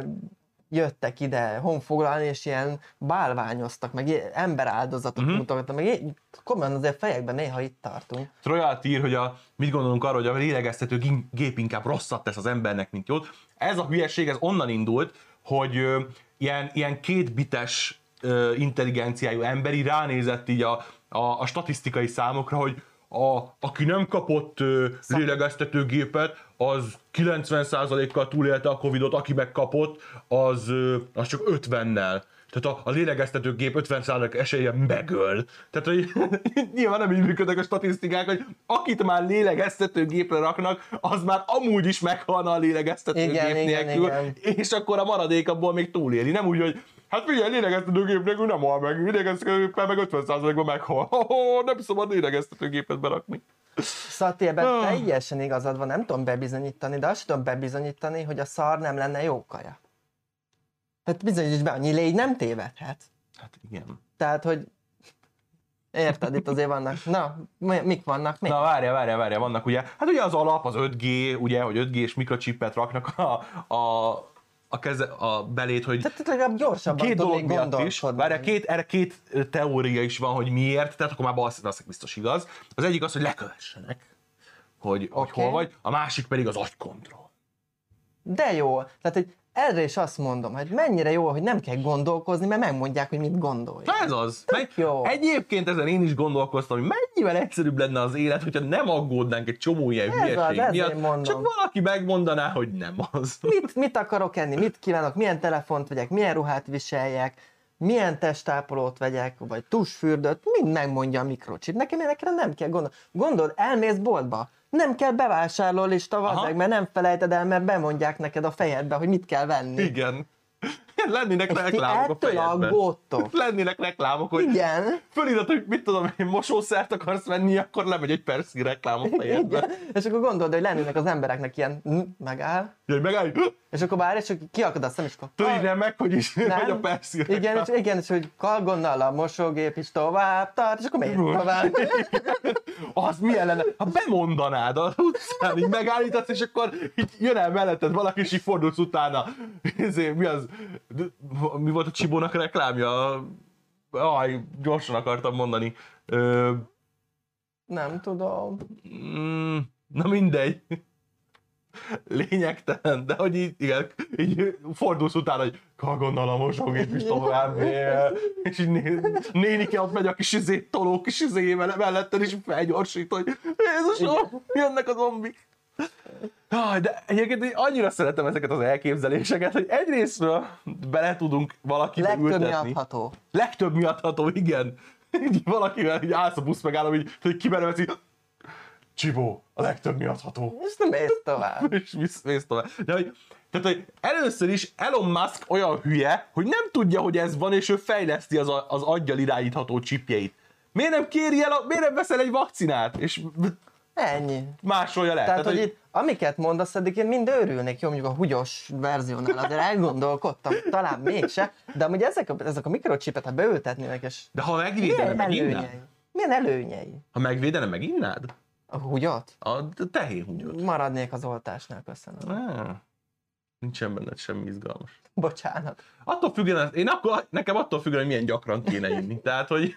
jöttek ide honfoglalni, és ilyen bálványoztak, meg ilyen emberáldozatot Mhm. uh-huh. mutogattak, meg így, komolyan azért fejekben néha itt tartunk. Royal ír, hogy a, mit gondolunk arról, hogy a lélegeztető gép inkább rosszat tesz az embernek, mint jót. Ez a hülyeség, ez onnan indult, hogy ö, ilyen, ilyen kétbites ö, intelligenciájú emberi ránézett így a, a, a statisztikai számokra, hogy a, aki nem kapott ö, lélegeztetőgépet, az 90%-kal túlélte a Covidot, aki megkapott, az, ö, az csak 50-nel. Tehát a, a lélegeztetőgép 50% esélye megöl. Tehát, hogy nyilván nem így működnek a statisztikák, hogy akit már lélegeztetőgépre raknak, az már amúgy is meghalna a lélegeztetőgép Igen, igen, nélkül, igen. és akkor a maradék abból még túléli. Nem úgy, hogy hát figyelj, lélegeztetőgép nélkül nem hal meg, lélegeztetőgéppel meg 50%-ban meghal. Oh, nem szabad lélegeztetőgépet berakni. Szati, ebben Ah. teljesen igazad van, nem tudom bebizonyítani, de azt tudom bebizonyítani, hogy a szar nem lenne jó kaja. Hát bizonyíts be, annyi légy nem tévedhet. Hát igen. Tehát, hogy érted, itt azért vannak, na, mi- mik vannak még? Na várja, várja, várja, vannak ugye, hát ugye az alap, az 5G, ugye, hogy 5G-s mikrocsipet raknak a, a, a, keze, a belét, hogy Tehát legalább gyorsabban két dolog miatt is. Várja, két, erre két teória is van, hogy miért, tehát akkor már balszín, biztos igaz. Az egyik az, hogy lekövessenek, hogy, hogy Oké. hol vagy, a másik pedig az agykontroll. De jó, tehát egy erre is azt mondom, hogy mennyire jó, hogy nem kell gondolkozni, mert megmondják, hogy mit gondolj. Ez az. Meg, jó. Egyébként ezen én is gondolkoztam, hogy mennyivel egyszerűbb lenne az élet, hogyha nem aggódnánk egy csomó ilyen Ez az, hülyeség ezért miatt, csak valaki megmondaná, hogy nem az. Mit, mit akarok enni, mit kívánok, milyen telefont vegyek, milyen ruhát viseljek, milyen testápolót vegyek, vagy tusfürdőt, mind megmondja a mikrochip. Nekem ilyenekre nem kell gondolni. Gondold, elmész boltba, nem kell bevásárló lista, vazzeg, mert nem felejted el, mert bemondják neked a fejedbe, hogy mit kell venni. Igen. Lennének ti reklámok a fejedben. aggódtok. Lennének reklámok, hogy Igen. fölírod, hogy mit tudom, én mosószert akarsz venni, akkor lemegy egy percig reklám a fejedbe. Igen. És akkor gondolod, hogy lennének az embereknek ilyen, hm, megáll, Jaj, megállj! és akkor bár, és kiakad a szem, és akkor... Tudod, nem meg, hogy is, Nem. hogy a perszig Igen, és, igen, és hogy kalgonnal a mosógép is tovább tart, és akkor miért tovább? Az milyen lenne? Ha bemondanád az utcán, így megállítasz, és akkor így jön el melletted valaki, és így fordulsz utána. Ezért, mi az? Mi volt a Csibónak a reklámja? Aj, gyorsan akartam mondani. Ö, Nem tudom. mm, na mindegy. Lényegtelen, de hogy így, igen, így fordulsz utána, hogy kagonnal a mosógép is tovább és így né, nénike ott megy a kis izé, toló kis izéjével melletted, és felgyorsít, hogy Jézusom, jönnek a zombik. De egyébként én annyira szeretem ezeket az elképzeléseket, hogy egyrésztről bele tudunk valakibe Legtöbb ültetni. miattható. Legtöbb miattható, igen. Így valakivel így állsz a busz megállom, így, hogy kimerülsz, így Csibó, a legtöbb miattható. És nem mész tovább. És visz, mész tovább. De hogy, tehát, hogy először is Elon Musk olyan hülye, hogy nem tudja, hogy ez van, és ő fejleszti az, az aggyal irányítható csipjeit. Miért nem kéri el, a, miért nem veszel egy vakcinát, és Ennyi. másolja le? Tehát, hogy itt, amiket mondasz, eddig én mind őrülnék, jó, mondjuk a húgyos verziónál, azért elgondolkodtam, talán mégse, de amúgy ezek a, ezek a mikrocsipet, ha beültetnének, és De ha megvédene, meginnád? előnyei? Milyen előnyei? Ha megvédene, meginnád? A húgyot? A tehén húgyot. Maradnék az oltásnál, köszönöm. Ah, nincsen benned semmi izgalmas. Bocsánat. Attól függően, én akkor, nekem attól függően, hogy milyen gyakran kéne inni. Tehát, hogy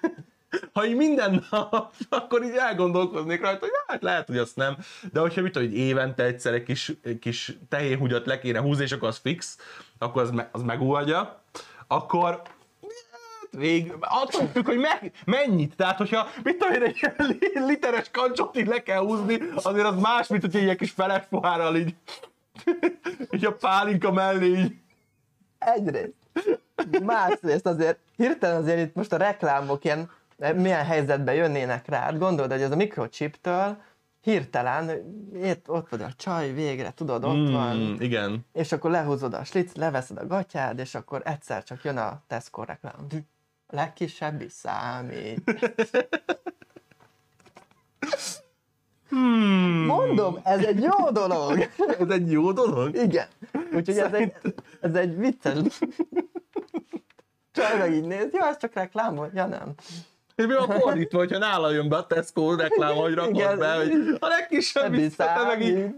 ha így minden nap, akkor így elgondolkoznék rajta, hogy hát lehet, hogy azt nem, de hogyha mit tudom, hogy évente egyszer egy kis, egy kis tehénhúgyat le kéne húzni, és akkor az fix, akkor az, me, az megoldja, akkor hát vég, attól függ, hogy meg, mennyit, tehát hogyha mit tudom én, egy literes kancsot így le kell húzni, azért az más, mint hogy egy kis feles pohárral így, így a pálinka mellé így. Egyrészt. Másrészt azért hirtelen azért itt most a reklámok ilyen milyen helyzetbe jönnének rá. Hát gondolod, hogy ez a mikrochiptől hirtelen, itt, ott vagy a csaj végre, tudod, ott van, Mm, igen. és akkor lehúzod a slic, leveszed a gatyád, és akkor egyszer csak jön a Tesco reklám. A legkisebb is számít. Hmm. Mondom, ez egy jó dolog. Ez egy jó dolog? Igen. Úgyhogy ez egy, ez egy vicces. Csaj meg így néz, jó, ez csak reklám volt? Ja nem. És mi van fordítva, hogyha nála jön be a Tesco reklám, hogy rakod Igen. be, hogy a legkisebb visszate, meg így,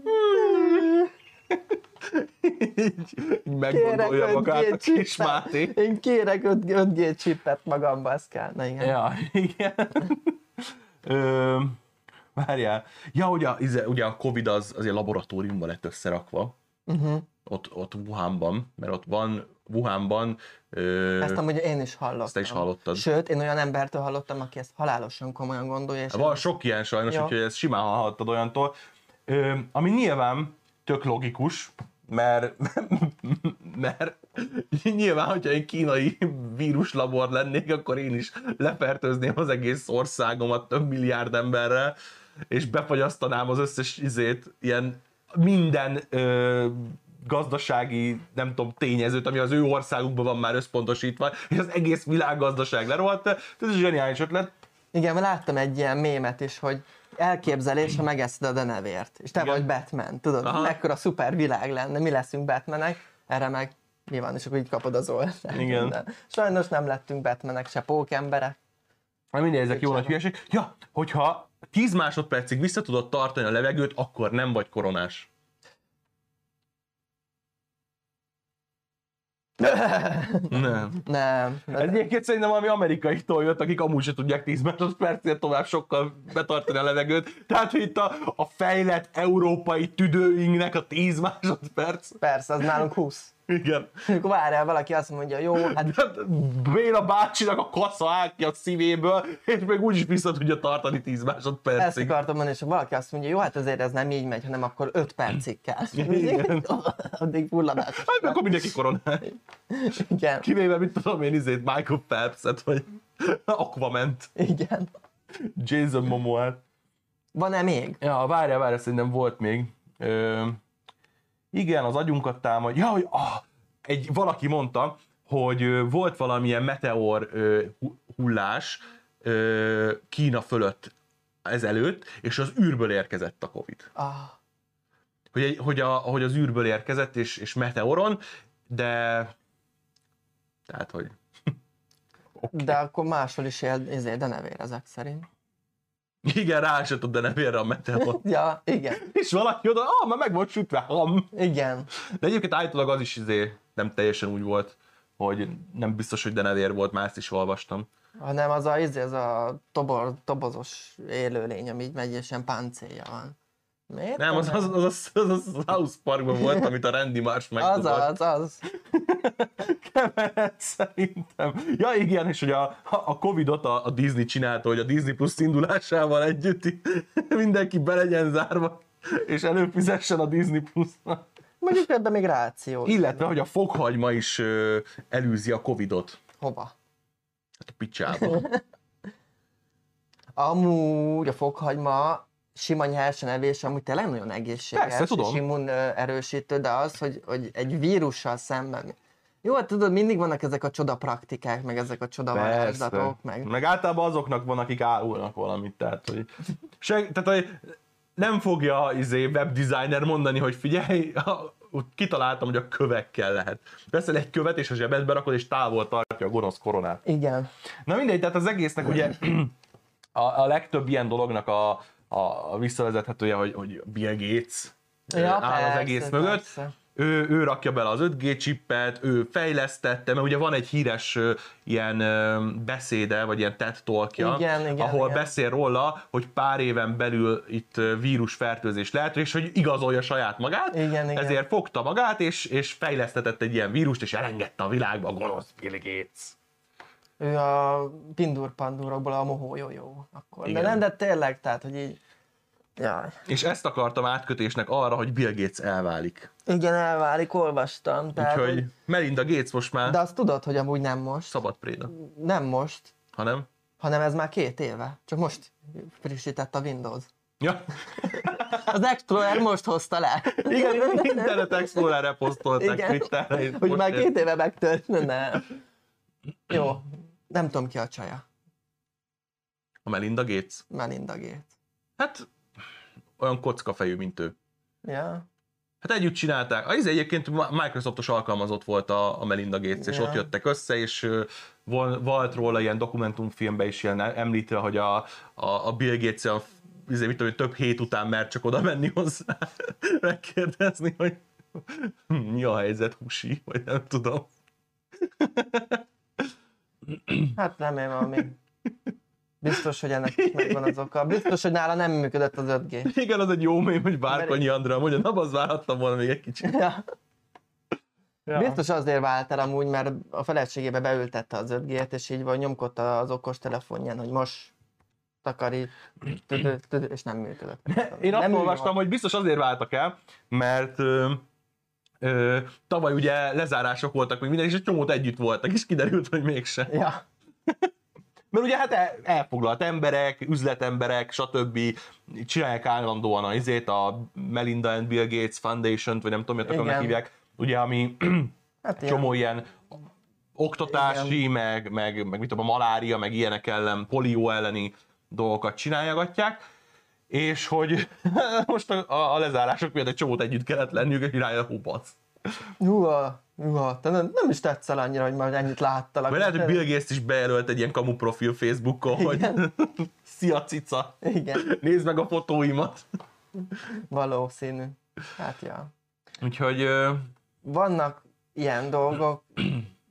így, meggondolja Kérek magát a 5G kis. Máté. Én kérek 5, 5G csippet magamba, ez kell. Na igen. Ja, igen. Ö, várjál. Ja, ugye, a- ize- ugye a Covid az azért laboratóriumban lett összerakva. Uh-huh. Ott, ott Wuhanban, mert ott van Wuhanban. Ö, Ezt amúgy én is hallottam. Ezt te is hallottad. Sőt, én olyan embertől hallottam, aki ezt halálosan komolyan gondolja, és Van sok ilyen sajnos, Ja. úgyhogy ezt simán hallhattad olyantól. Ö, ami nyilván tök logikus, mert, mert nyilván, hogyha egy kínai víruslabor lennék, akkor én is lefertőzném az egész országomat több milliárd emberrel, és befagyasztanám az összes izét, ilyen minden ö, gazdasági, nem tudom, tényezőt, ami az ő országukban van már összpontosítva, és az egész világgazdaság lerohadt. Ez egy zseniális ötlet. Igen, láttam egy ilyen mémet is, hogy elképzelés, ha megeszed a denevért, és te Igen. vagy Batman, tudod, Aha. mekkora szuper világ lenne, mi leszünk Batmanek, erre meg mi van, és akkor így kapod az oltást. Igen. De sajnos nem lettünk Batmanek, se pókemberek. Na mindegy, ezek jó nagy hülyeség. Ja, hogyha 10 másodpercig vissza tudod tartani a levegőt, akkor nem vagy koronás. Nem. Nem. Ez egyébként szerintem valami amerikaitól jött, akik amúgy se tudják 10 másodpercnél tovább sokkal betartani a levegőt. Tehát, hogy itt a, a fejlett európai tüdőinknek a 10 másodperc. Persze, az nálunk 20. Igen. Akkor várjál, valaki azt mondja, jó, hát Hát Béla bácsinak a kasza áll ki a szívéből, és még úgyis vissza tudja tartani 10 ezt másodpercig. akartam mondani, és ha valaki azt mondja, jó, hát azért ez nem így megy, hanem akkor 5 percig kell. Igen. Addig fulladás. Hát akkor mindenki koronál. Igen, Kivéve, mit tudom én, izét, Michael Phelps-et, vagy Aquament, igen. Jason Momoa. Van-e még? Ja, várjál, várjál, szerintem volt még. Ö, igen, az agyunkat támad. Ja, hogy ah, egy, valaki mondta, hogy volt valamilyen meteor hullás Kína fölött ezelőtt, és az űrből érkezett a Covid. Ah, Hogy, hogy, a, hogy az űrből érkezett, és, és meteoron, de... Tehát, hogy... de akkor máshol is él, de nevér ezek szerint. Igen, ráesett a denevérre a meteor. Ja, igen, és valaki oda, ah, már meg volt sütve, ham. igen. De egyébként állítólag az is izé nem teljesen úgy volt, hogy nem biztos, hogy denevér volt, már ezt is olvastam. Hanem az a, izé, az a tobor, tobozos élőlény, ami így megy, és ilyen páncélja van. Miért? Nem, az az, az, az, az, az, az House Parkban volt, amit a Randy Marsh az, megdobott. az, az. kevered szerintem. Ja igen, és hogy a, a Covid-ot a, a Disney csinálta, hogy a Disney Plus indulásával együtt mindenki be legyen zárva, és előfizessen a Disney Plus-nak. Mondjuk ebben még ráció. Illetve, hogy a fokhagyma is ö, elűzi a Covid-ot. Hova? Hát a picsába. Amúgy a fokhagyma sima nyersen evés, amúgy tényleg nagyon egészséges, Persze, tudom. és immun erősítő, de az, hogy, hogy egy vírussal szemben. Jó, hát tudod, mindig vannak ezek a csoda praktikák, meg ezek a csoda varázslatok, meg... meg általában azoknak van, akik árulnak valamit, tehát, hogy, seg, tehát, hogy nem fogja izé, webdesigner mondani, hogy figyelj, kitaláltam, hogy a kövekkel lehet. Veszel egy követ, és a zsebedbe rakod, és távol tartja a gonosz koronát. Igen. Na mindegy, tehát az egésznek ugye a, a legtöbb ilyen dolognak a, a, a visszavezethetője, hogy, hogy Bill Gates Ja, áll az persze, egész mögött. persze. Ő, ő rakja bele az 5G csippet, ő fejlesztette, mert ugye van egy híres ilyen beszéde, vagy ilyen TED talkja, Igen, igen, ahol igen. beszél róla, hogy pár éven belül itt vírusfertőzés lehet, és hogy igazolja saját magát, Igen, igen. ezért fogta magát, és, és fejlesztetett egy ilyen vírust, és elengedte a világba a gonosz Bill Gates. Ő a pindur pandurokból a mohó jó jó. Akkor. Igen. De nem, de tényleg, tehát, hogy így... Jaj. És ezt akartam átkötésnek arra, hogy Bill Gates elválik. Igen, elválik, olvastam. Tehát, Úgyhogy hogy... Melinda Gates most már De azt tudod, hogy amúgy nem most. szabad préda, Nem most, hanem? hanem ez már két éve. Csak most frissített a Windows. Ja. Az Explorer most hozta le. Igen, Internet Explorer-re posztolták. Twitterre. Hogy már két éve megtört. Nem. Jó. Nem tudom ki a csaja. A Melinda Gates. Melinda Gates. Hát olyan kockafejű, mint ő. Ja. Hát együtt csinálták. Az egyébként Microsoftos alkalmazott volt a, a Melinda Gates, és Ja. ott jöttek össze, és volt róla ilyen dokumentumfilmben is ilyen említve, hogy a, a, a Bill Gates a izé, mit tudom, több hét után mert csak oda menni hozzá, megkérdezni, hogy mi a helyzet, husi, vagy nem tudom. Hát nem én valami. Biztos, hogy ennek is megvan az oka. Biztos, hogy nála nem működött az 5G. Igen, az egy jó mém, hogy Bárkonyi Andra, mondja, na, az várhattam volna még egy kicsit. Ja. Ja. Biztos azért vált el amúgy, mert a feleségébe beültette az 5G-t, és így vagy nyomkodta az okos telefonján, hogy most takarít, és nem működött. Én azt olvastam, hogy biztos azért váltak el, mert ö, tavaly ugye lezárások voltak még minden, és egy csomót együtt voltak, és kiderült, hogy mégse. Ja. Mert ugye hát el- elfoglalt emberek, üzletemberek, stb. csinálják állandóan a izét, a Melinda and Bill Gates foundation vagy nem tudom, Igen. annak hívják, ugye, ami Hát ilyen. csomó ilyen oktatási, meg, meg, meg mit tudom, a malária, meg ilyenek ellen, polió elleni dolgokat csinálják, és hogy most a, a, a lezárások miatt egy csomót együtt kellett lenniük, és irányra hubasz. Húha, húha, te nem, nem is tetszel annyira, hogy már ennyit láttalak. Vagy lehet, hogy Bill Gates is bejelölt egy ilyen kamu profil Facebookon, hogy szia cica, Igen, nézd meg a fotóimat. valószínű. Hát ja. Úgyhogy Vannak ilyen dolgok,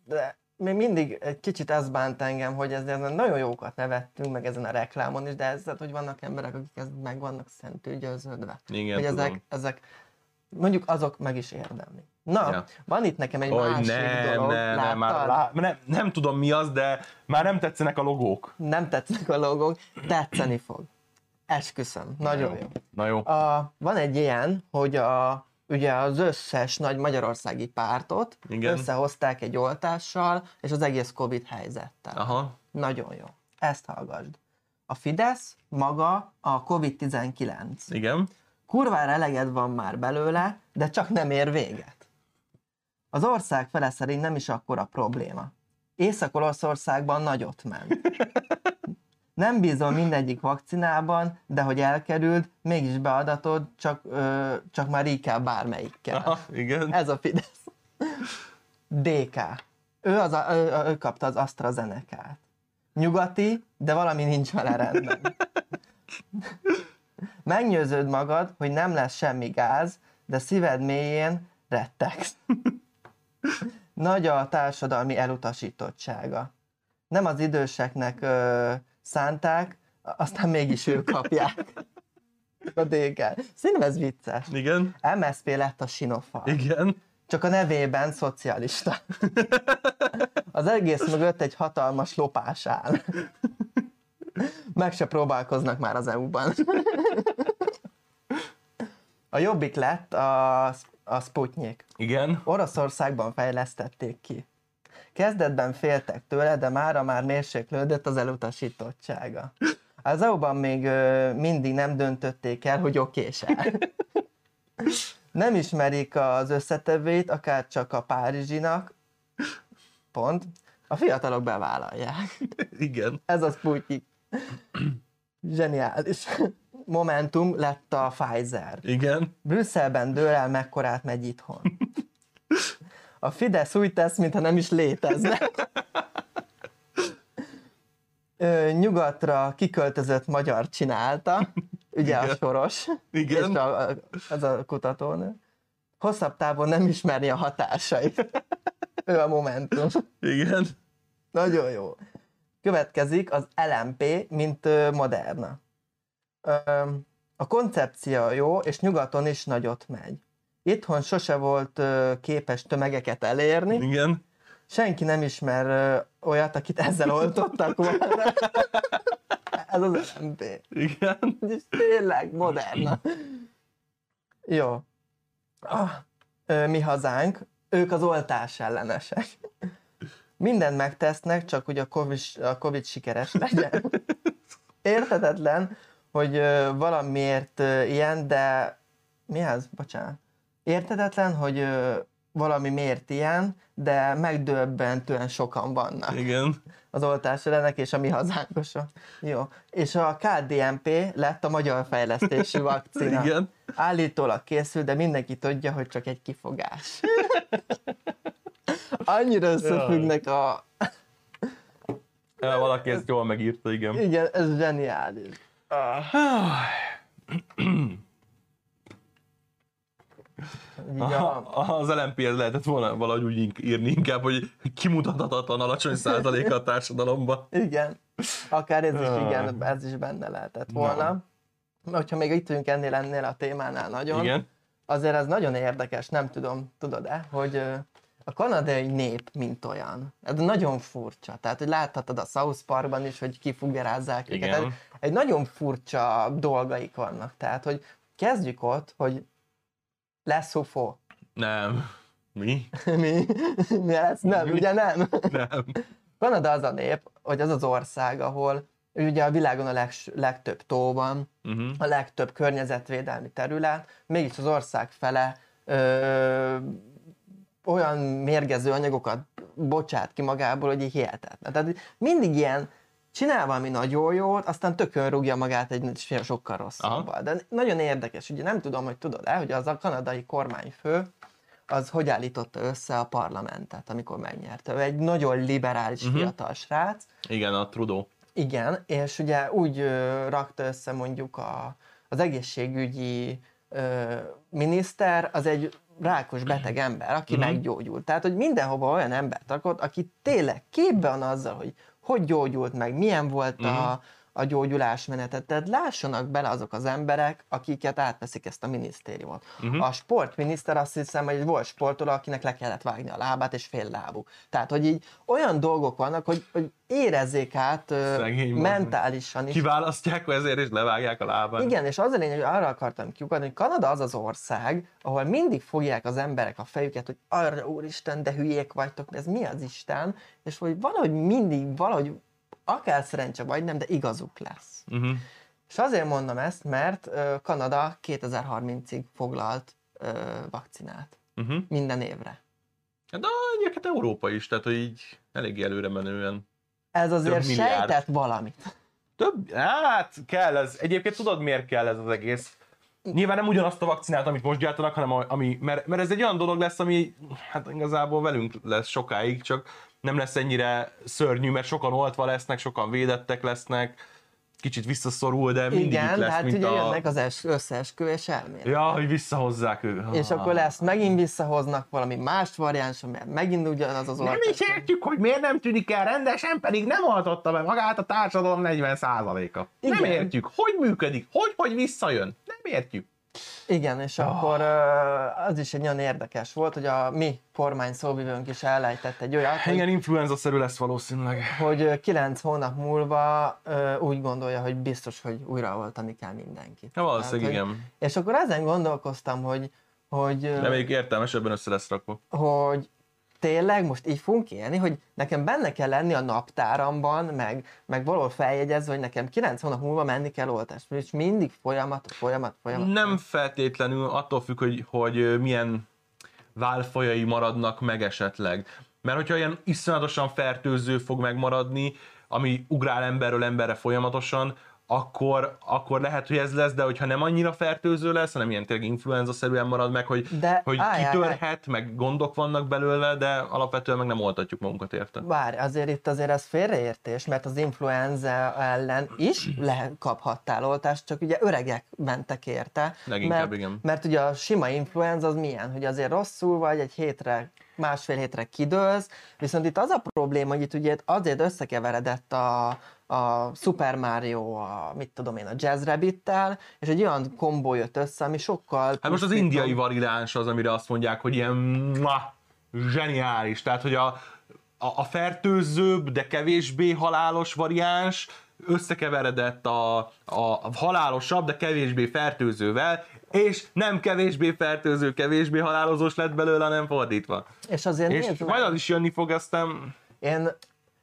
de még mindig egy kicsit ez bánt engem, hogy ezen nagyon jókat nevettünk, meg ezen a reklámon is, de ez, hogy vannak emberek, akik ezt meg vannak szentül győződve. igen, hogy tudom. ezek, ezek mondjuk azok meg is érdemli. Na, Ja. van itt nekem egy Hogy másik nem, dolog, nem, nem, már lá, nem, nem tudom mi az, de már nem tetszenek a logók. nem tetszik a logónk, tetszeni fog. Esküszöm, nagyon jó. Na jó. A, van egy ilyen, hogy a, ugye az összes nagy magyarországi pártot Igen. összehozták egy oltással, és az egész Covid helyzettel. Aha. Nagyon jó. Ezt hallgassd. A Fidesz maga a Covid-19. Igen. Kurvára eleged van már belőle, de csak nem ér véget. Az ország fele szerint nem is akkora probléma. Észak-Olaszországban nagyot ment. Nem bízol mindegyik vakcinában, de hogy elkerült, mégis beadatod, csak, ö, csak már így kell bármelyikkel. Aha, igen. Ez a Fidesz. DK. Ő, az a, ő, ő kapta az AstraZeneca-t. Nyugati, de valami nincs vele rendben. Meggyőződ magad, hogy nem lesz semmi gáz, de szíved mélyén rettegsz. Nagy a társadalmi elutasítottsága. Nem az időseknek ö, szánták, aztán mégis ők kapják. A DK. Szerintem ez vicces. Igen. MSZP lett a sinofal. Igen. Csak a nevében szocialista. Az egész mögött egy hatalmas lopás áll. Meg se próbálkoznak már az EU-ban. A jobbik lett a, a Sputnik. Igen. Oroszországban fejlesztették ki. Kezdetben féltek tőle, de mára már mérséklődött az elutasítottsága. Az EU-ban még ö, mindig nem döntötték el, hogy okés-e. Nem ismerik az összetevőit, akár csak a Párizsinak. Pont. A fiatalok bevállalják. Igen. Ez az Sputnik. Zseniális. Momentum lett a Pfizer. Igen. Brüsszelben dől el, mekkorát megy itthon. A Fidesz úgy tesz, mintha nem is létezne. Ö, nyugatra kiköltözött magyar csinálta, ugye a Igen. Soros, Igen. és a, a, az a kutatónő. Hosszabb távon nem ismeri a hatásait. ő a Momentum. Igen. Nagyon jó. Következik az LMP, mint ö, Moderna. Ö, a koncepció jó, és nyugaton is nagyot megy. Itthon sose volt képes tömegeket elérni, Igen. senki nem ismer olyat, akit ezzel oltottak volna. Ez az LMP. Igen. És tényleg, Moderna. Jó. Ah, mi hazánk, ők az oltás ellenesek. Mindent megtesznek, csak hogy a COVID, a COVID sikeres legyen. Érthetetlen, hogy valamiért ilyen, de mi ez? Bocsánat. Érthetetlen, hogy ö, valami miért ilyen, de megdöbbentően sokan vannak Igen. az oltás ellenek és a mi hazánkosok. Jó. És a KDNP lett a magyar fejlesztésű vakcina. Igen. Állítólag készül, de mindenki tudja, hogy csak egy kifogás. Annyira összefüggnek a... El, valaki ezt jól megírta, igen. Igen, ez zseniális. Így a... Az LMP-hez lehetett volna valahogy úgy írni inkább, hogy kimutathatatlan alacsony százaléka a társadalomba. Igen. Akár ez is, igen, ez is benne lehetett volna. Hogyha még itt vagyunk ennél, ennél a témánál nagyon, Igen. azért ez nagyon érdekes, nem tudom, tudod-e, hogy a kanadai nép mint olyan. Ez nagyon furcsa. Tehát, hogy láthatod a South Parkban is, hogy kifugerázzák őket. Egy, egy nagyon furcsa dolgaik vannak. Tehát, hogy kezdjük ott, hogy lesz UFO. Nem. Mi? Mi? Mi lesz? Nem, Mi? ugye nem? Nem. Kanada az a nép, hogy az az ország, ahol ugye a világon a legs, legtöbb tó van, Uh-huh. a legtöbb környezetvédelmi terület, mégis az ország fele ö, olyan mérgező anyagokat bocsát ki magából, hogy így hihetetlen. Tehát mindig ilyen csinál valami nagyon jót, aztán tökön rúgja magát egy sokkal rosszabbal. De nagyon érdekes, ugye nem tudom, hogy tudod-e, hogy az a kanadai kormányfő, az hogy állította össze a parlamentet, amikor megnyerte. Egy nagyon liberális uh-huh. fiatal srác, Igen, a Trudeau. igen, és ugye úgy ö, rakta össze mondjuk a, az egészségügyi ö, miniszter, az egy rákos beteg ember, aki Mhm. meggyógyult. Tehát, hogy mindenhova olyan embert rakott, aki tényleg képben van azzal, hogy hogy gyógyult meg, milyen volt a, a gyógyulásmenetet. Tehát lássanak bele azok az emberek, akiket átveszik ezt a minisztériumot. Uh-huh. A sportminiszter azt hiszem, hogy volt sportoló, akinek le kellett vágni a lábát, és fél lábú. Tehát, hogy így olyan dolgok vannak, hogy, hogy érezzék át Szegény mentálisan is. Kiválasztják, ezért is levágják a lábát. Igen, és az a lényeg, hogy arra akartam kiukadni, hogy Kanada az az ország, ahol mindig fogják az emberek a fejüket, hogy arra úristen, de hülyék vagytok, ez mi az Isten, és hogy valahogy mindig, valahogy akár szerencse vagy nem, de igazuk lesz. Uh-huh. És azért mondom ezt, mert Kanada 2030-ig foglalt vakcinát. Uh-huh. Minden évre. De egyébként Európa is, tehát hogy így elég előre menően. Ez azért milliárd. sejtett valamit. Több, hát kell ez. Egyébként tudod miért kell ez az egész? Nyilván nem ugyanazt a vakcinát, amit most gyártanak, hanem ami, mert, mert ez egy olyan dolog lesz, ami hát igazából velünk lesz sokáig, csak nem lesz ennyire szörnyű, mert sokan oltva lesznek, sokan védettek lesznek, kicsit visszaszorul, de mindig Igen, itt lesz, hát mint ugye a... jönnek az es- összeesküvés elmélet. Ja, hogy visszahozzák ők. És akkor lesz, megint visszahoznak valami más variáns, mert megint ugyanaz az Nem oltás. is értjük, hogy miért nem tűnik el rendesen, pedig nem oltotta be magát a társadalom 40%-a. Nem Igen. értjük, hogy működik, hogy, hogy visszajön. Nem értjük. Igen, és Ah. akkor az is egy nagyon érdekes volt, hogy a mi kormány szóvivőnk is elejtett egy olyat, hogy, Igen, influenza-szerű lesz valószínűleg. hogy 9 hónap múlva úgy gondolja, hogy biztos, hogy újraoltani kell mindenkit. Ja, valószínűleg Tehát, hogy- igen. És akkor ezen gondolkoztam, hogy, hogy, még értelmesebben össze lesz rakva. hogy tényleg most így fogunk élni, hogy nekem benne kell lenni a naptáramban, meg, meg valahol feljegyezve, hogy nekem 9 hónap múlva menni kell oltásra, és mindig folyamat, folyamat, folyamat. Nem feltétlenül attól függ, hogy, hogy milyen válfajai maradnak meg esetleg. Mert hogyha ilyen iszonyatosan fertőző fog megmaradni, ami ugrál emberről emberre folyamatosan, akkor, akkor lehet, hogy ez lesz, de hogyha nem annyira fertőző lesz, hanem ilyen tényleg influenza-szerűen marad meg, hogy, De hogy állj, állj, állj. kitörhet, meg gondok vannak belőle, de alapvetően meg nem oltatjuk magunkat érte. Várj, azért itt azért ez félreértés, mert az influenza ellen is le, kaphattál oltást, csak ugye öregek mentek érte. Leginkább, mert, igen. Mert ugye a sima influenza az milyen, hogy azért rosszul vagy, egy hétre, másfél hétre kidőlsz, viszont itt az a probléma, hogy itt ugye azért összekeveredett a, a Super Mario, a, mit tudom én, a Jazz Rabbit-tel, és egy olyan kombó jött össze, ami sokkal... Hát most az indiai variáns az, amire azt mondják, hogy ilyen mua, zseniális. Tehát, hogy a, a, a fertőzőbb, de kevésbé halálos variáns összekeveredett a, a halálosabb, de kevésbé fertőzővel, és nem kevésbé fertőző, kevésbé halálozós lett belőle, hanem fordítva. És azért És nézd meg. majd az is jönni fog, aztán Én,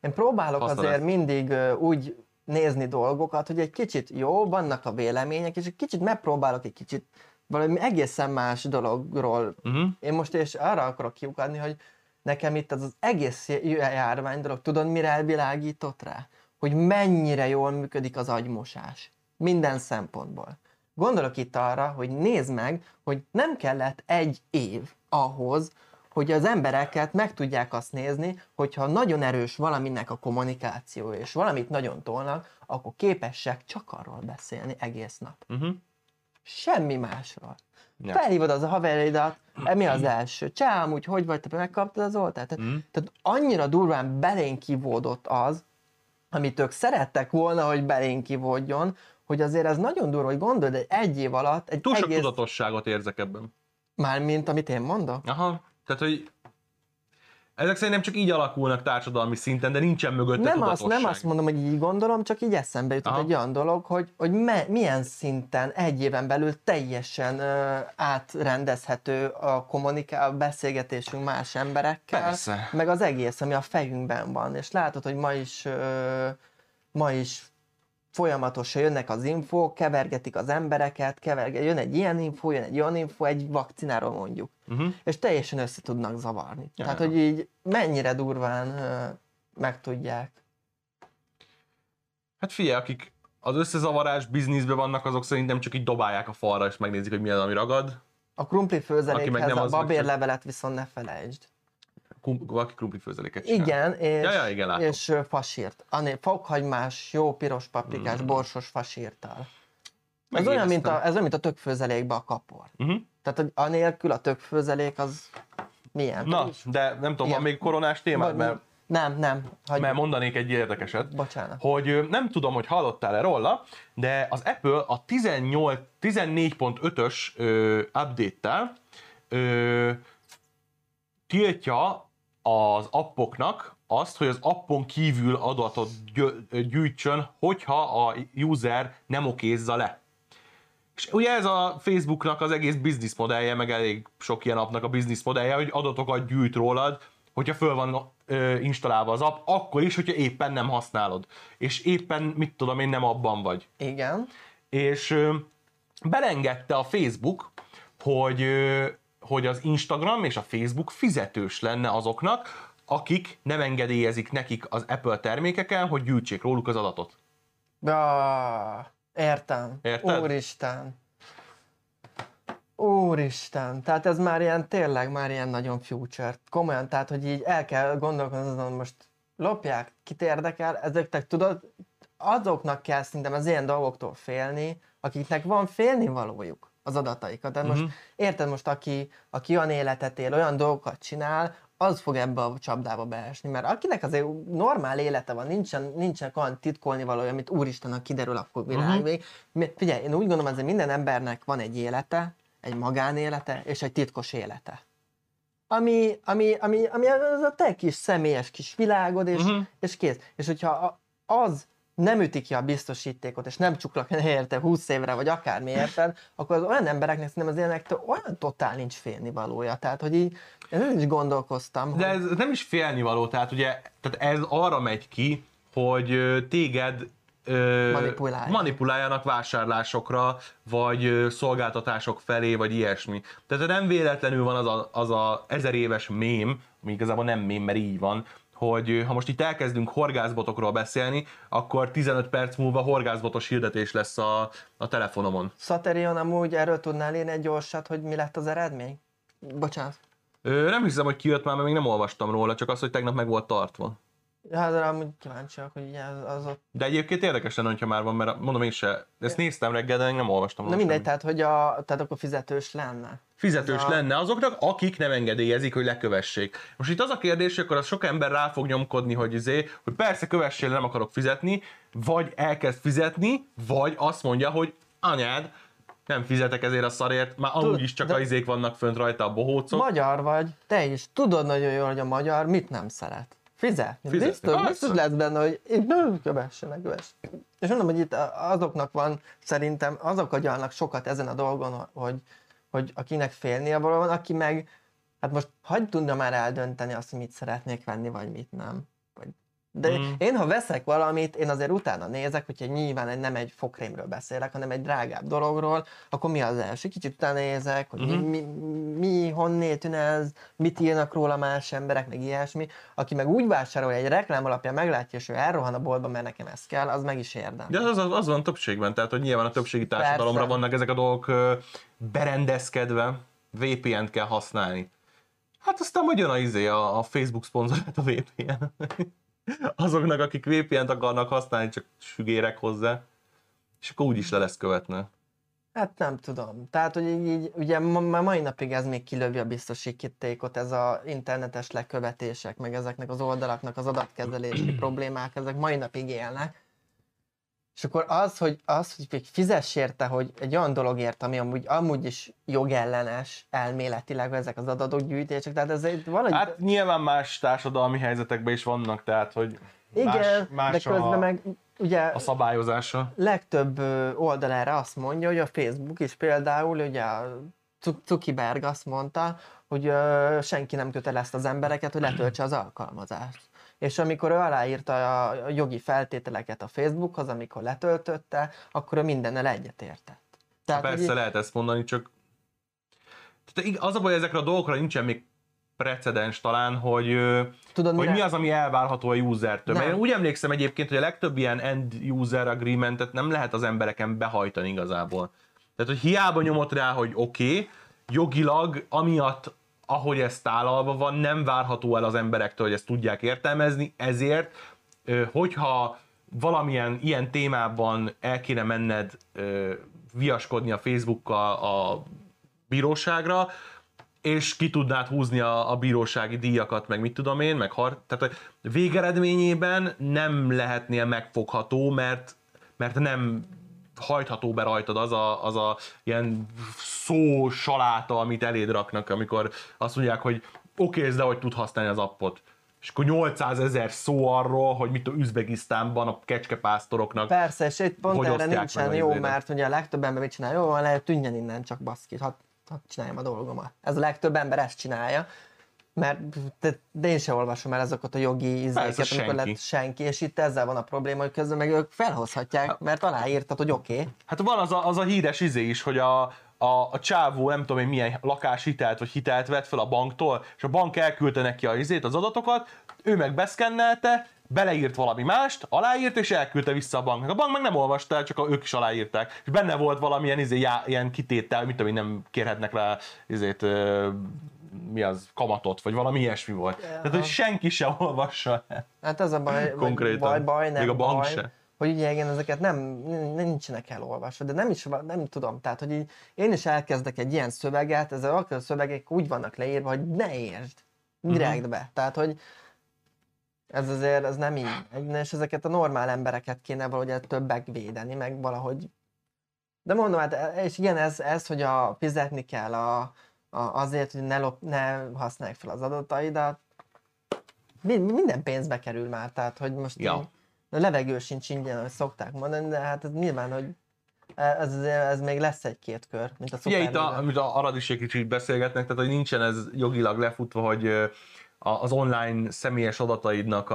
én próbálok Haszna azért lesz. mindig úgy nézni dolgokat, hogy egy kicsit jó, vannak a vélemények, és egy kicsit megpróbálok egy kicsit valami egészen más dologról. uh-huh. Én most és arra akarok kiukadni, hogy nekem itt az, az egész járvány dolog, tudod mire elvilágított rá? Hogy mennyire jól működik az agymosás. Minden szempontból. Gondolok itt arra, hogy nézd meg, hogy nem kellett egy év ahhoz, hogy az embereket meg tudják azt nézni, hogyha nagyon erős valaminek a kommunikáció, és valamit nagyon tolnak, akkor képesek csak arról beszélni egész nap. Uh-huh. Semmi másról. Ja. Felhívod az a haverjaidat, e, mi az első? Csá, amúgy hogy vagy, te megkaptad az oltást? Tehát, Mhm. tehát annyira durván belénk kivódott az, amit ők szerettek volna, hogy belénk kivódjon, hogy azért ez nagyon durva, hogy gondolod, egy, egy év alatt egy túl sok egész, tudatosságot érzek ebben. mármint amit én mondok. Aha, tehát, hogy ezek szerintem csak így alakulnak társadalmi szinten, de nincsen mögötte Nem azt, nem azt mondom, hogy így gondolom, csak így eszembe jutott Aha. egy olyan dolog, hogy, hogy me, milyen szinten egy éven belül teljesen ö, átrendezhető a kommunikál, a beszélgetésünk más emberekkel, Persze. meg az egész, ami a fejünkben van. És látod, hogy ma is, ö, ma is folyamatosan jönnek az infók, kevergetik az embereket, keverget, jön egy ilyen info, jön egy olyan info, egy vakcináról mondjuk. Uh-huh. És teljesen össze tudnak zavarni. Ja, Tehát, ja. hogy így mennyire durván ö, meg tudják. Hát figyelj, akik az összezavarás bizniszben vannak, azok szerintem csak így dobálják a falra, és megnézik, hogy mi az, ami ragad. A krumpli főzelékhez a babérlevelet viszont ne felejtsd. Kum- Valaki krumpli főzeléket csinál. Igen, és, Ja, ja, igen, látom. és fasírt. Ané, fokhagymás, jó piros paprikás, Mm. borsos fasírtal. Ez olyan, mint a, ez olyan, mint a tökfőzelékbe a kapor. Uh-huh. Tehát, hogy anélkül a tökfőzelék az milyen? Na, de nem tudom, Igen. van még koronás témád, Vagy- mert Nem, nem. Hagyjuk. mert mondanék egy érdekeset. Bocsánat. Hogy nem tudom, hogy hallottál-e róla, de az Apple a 18, 14.5-ös ö, update-tel ö, tiltja az appoknak azt, hogy az appon kívül adatot gyűjtsön, hogyha a user nem okézza le. És ugye ez a Facebooknak az egész business modellje, meg elég sok ilyen appnak a business modellje, hogy adatokat gyűjt rólad, hogyha föl van ö, installálva az app, akkor is, hogyha éppen nem használod. És éppen, mit tudom én, nem abban vagy. Igen. És ö, belengedte a Facebook, hogy, ö, hogy az Instagram és a Facebook fizetős lenne azoknak, akik nem engedélyezik nekik az Apple termékeken, hogy gyűjtsék róluk az adatot. Ja, értem. Érted? Úristen. Úristen. Tehát ez már ilyen, tényleg már ilyen nagyon future. Komolyan, tehát, hogy így el kell gondolkodni azon, most lopják, kit érdekel, ezeknek tudod, azoknak kell szerintem az ilyen dolgoktól félni, akiknek van félnivalójuk az adataikat. Tehát most Mhm. érted most, aki, aki olyan életet él, olyan dolgokat csinál, az fog ebbe a csapdába beesni, mert akinek azért normál élete van, nincsen, nincsen olyan titkolni valója, amit úristen, ha kiderül, akkor világ uh-huh. Figyelj, én úgy gondolom, azért minden embernek van egy élete, egy magánélete és egy titkos élete. Ami, ami, ami, ami az a te kis személyes kis világod, és, Mhm. uh-huh. és kész. És hogyha az nem üti ki a biztosítékot, és nem csuklak érte 20 évre, vagy akármi érted, akkor az olyan embereknek szerintem az ilyenektől olyan totál nincs félnivalója. Tehát, hogy így, én is gondolkoztam, De hogy ez nem is félnivaló, tehát ugye tehát ez arra megy ki, hogy téged ö, Manipulálják. manipuláljanak vásárlásokra, vagy szolgáltatások felé, vagy ilyesmi. Tehát nem véletlenül van az a, az a ezer éves mém, ami igazából nem mém, mert így van, hogy ha most itt elkezdünk horgászbotokról beszélni, akkor 15 perc múlva horgászbotos hirdetés lesz a, a telefonomon. Szaterion amúgy erről tudnál én egy gyorsat, hogy mi lett az eredmény? Bocsánat. Ö, nem hiszem, hogy kijött már, mert még nem olvastam róla, csak az, hogy tegnap meg volt tartva. Hát amúgy kíváncsiak, hogy ugye az, az ott De egyébként érdekes lenne, hogyha már van, mert mondom én se, ezt néztem reggel, de nem olvastam. Na mindegy, tehát, hogy a, tehát akkor fizetős lenne. Fizetős ez a- lenne azoknak, akik nem engedélyezik, hogy lekövessék. Most itt az a kérdés, hogy akkor az sok ember rá fog nyomkodni, hogy, izé, hogy persze kövessél, nem akarok fizetni, vagy elkezd fizetni, vagy azt mondja, hogy anyád, nem fizetek ezért a szarért, már amúgy is csak a izék vannak fönt rajta a bohócok. Magyar vagy, te is tudod nagyon jól, hogy a magyar mit nem szeret. Fizetni. Fizetni, Biztos, biztos lesz benne, hogy kövessenek, kövess. És mondom, hogy itt azoknak van, szerintem azok agyalnak sokat ezen a dolgon, hogy, hogy akinek félnie való van, aki meg, hát most hagyd tudna már eldönteni azt, hogy mit szeretnék venni, vagy mit nem. Vagy de Mm. mm. én, ha veszek valamit, én azért utána nézek, hogyha nyilván egy, nem egy fokrémről beszélek, hanem egy drágább dologról, akkor mi az első? Kicsit utána nézek, hogy Mhm. mi, mi, mi, honnét jön ez, mit írnak róla más emberek, meg ilyesmi. Aki meg úgy vásárol, egy reklám alapján meglátja, és ő elrohan a boltba, mert nekem ez kell, az meg is érdem. De az, az, az van többségben, tehát hogy nyilván a többségi társadalomra Persze. vannak ezek a dolgok berendezkedve, VPN-t kell használni. Hát aztán majd jön a, izé, a, a Facebook szponzorált a VPN. Azoknak, akik VPN-t akarnak használni, csak sügérek hozzá. És akkor úgyis le lesz követne. Hát nem tudom. Tehát, hogy így, így ugye ma, ma- mai napig ez még kilövi a biztosítékot, ez a internetes lekövetések, meg ezeknek az oldalaknak az adatkezelési problémák, ezek mai napig élnek. És akkor az, hogy, az, hogy még fizess érte, hogy egy olyan dologért, ami amúgy, amúgy is jogellenes elméletileg ezek az adatokgyűjtések, tehát ez egy valahogy... Hát nyilván más társadalmi helyzetekben is vannak, tehát hogy igen, más, más de közben a, meg ugye a szabályozása. legtöbb oldalára azt mondja, hogy a Facebook is például, ugye a Zu- Zuckerberg azt mondta, hogy ö, senki nem kötelezte az embereket, hogy letöltse az alkalmazást. És amikor ő aláírta a jogi feltételeket a Facebookhoz, amikor letöltötte, akkor ő mindennel egyetértett. Tehát, Persze így- lehet ezt mondani, csak Tehát az a baj, ezekre a dolgokra nincsen még precedens talán, hogy, Tudod, hogy mire- mi az, ami elvárható a usertől. Mert Nem. én úgy emlékszem egyébként, hogy a legtöbb ilyen end user agreementet nem lehet az embereken behajtani igazából. Tehát, hogy hiába nyomott rá, hogy oké, okay, jogilag amiatt, ahogy ez tálalva van, nem várható el az emberektől, hogy ezt tudják értelmezni, ezért, hogyha valamilyen ilyen témában el kéne menned viaskodni a Facebookkal a bíróságra, és ki tudnád húzni a, a bírósági díjakat, meg mit tudom én, meg har, tehát a végeredményében nem lehetnél megfogható, mert, mert nem hajtható be rajtad az a, az a ilyen szó saláta, amit eléd raknak, amikor azt mondják, hogy oké, okay, de hogy tud használni az appot. És akkor 800 ezer szó arról, hogy mit a Üzbegisztánban a kecskepásztoroknak Persze, és itt pont erre nincsen jó, mert ugye a legtöbb ember mit csinál? Jó, van, lehet tűnjen innen, csak baszki, hadd had csináljam a dolgomat. Ez a legtöbb ember ezt csinálja, mert de, de én sem olvasom el azokat a jogi izéket, amikor lett senki, és itt ezzel van a probléma, hogy közben meg ők felhozhatják, mert aláírtad, hogy oké. Okay. Hát van az a, az a híres izé is, hogy a, a, a csávó nem tudom én milyen lakáshitelt vagy hitelt vett fel a banktól, és a bank elküldte neki a izét, az adatokat, ő meg beszkennelte, beleírt valami mást, aláírt, és elküldte vissza a banknak. A bank meg nem olvasta el, csak ők is aláírták. És benne volt valamilyen izé, já, ilyen kitétel, mit tudom én, nem kérhetnek rá izét, mi az, kamatot, vagy valami ilyesmi volt. Tehát, hogy senki se olvassa el. Hát ez a baj, Konkrétan. baj, baj, nem Még a bank baj, se. hogy ugye igen, ezeket nem, nincsenek elolvasva, de nem is, nem tudom, tehát hogy így én is elkezdek egy ilyen szöveget, ezek a szövegek úgy vannak leírva, hogy ne értsd direktbe, tehát hogy ez azért, ez nem így, és ezeket a normál embereket kéne valahogy többek védeni, meg valahogy de mondom, hát, és igen, ez, ez hogy a, fizetni kell a, azért, hogy ne, lop, ne használják fel az adataidat, mi- minden pénzbe kerül már, tehát hogy most Ja. a levegő sincs ingyen, ahogy szokták mondani, de hát ez nyilván, hogy ez, ez, még lesz egy-két kör, mint a Ugye itt, a, amit a Arad is egy kicsit beszélgetnek, tehát hogy nincsen ez jogilag lefutva, hogy a- az online személyes adataidnak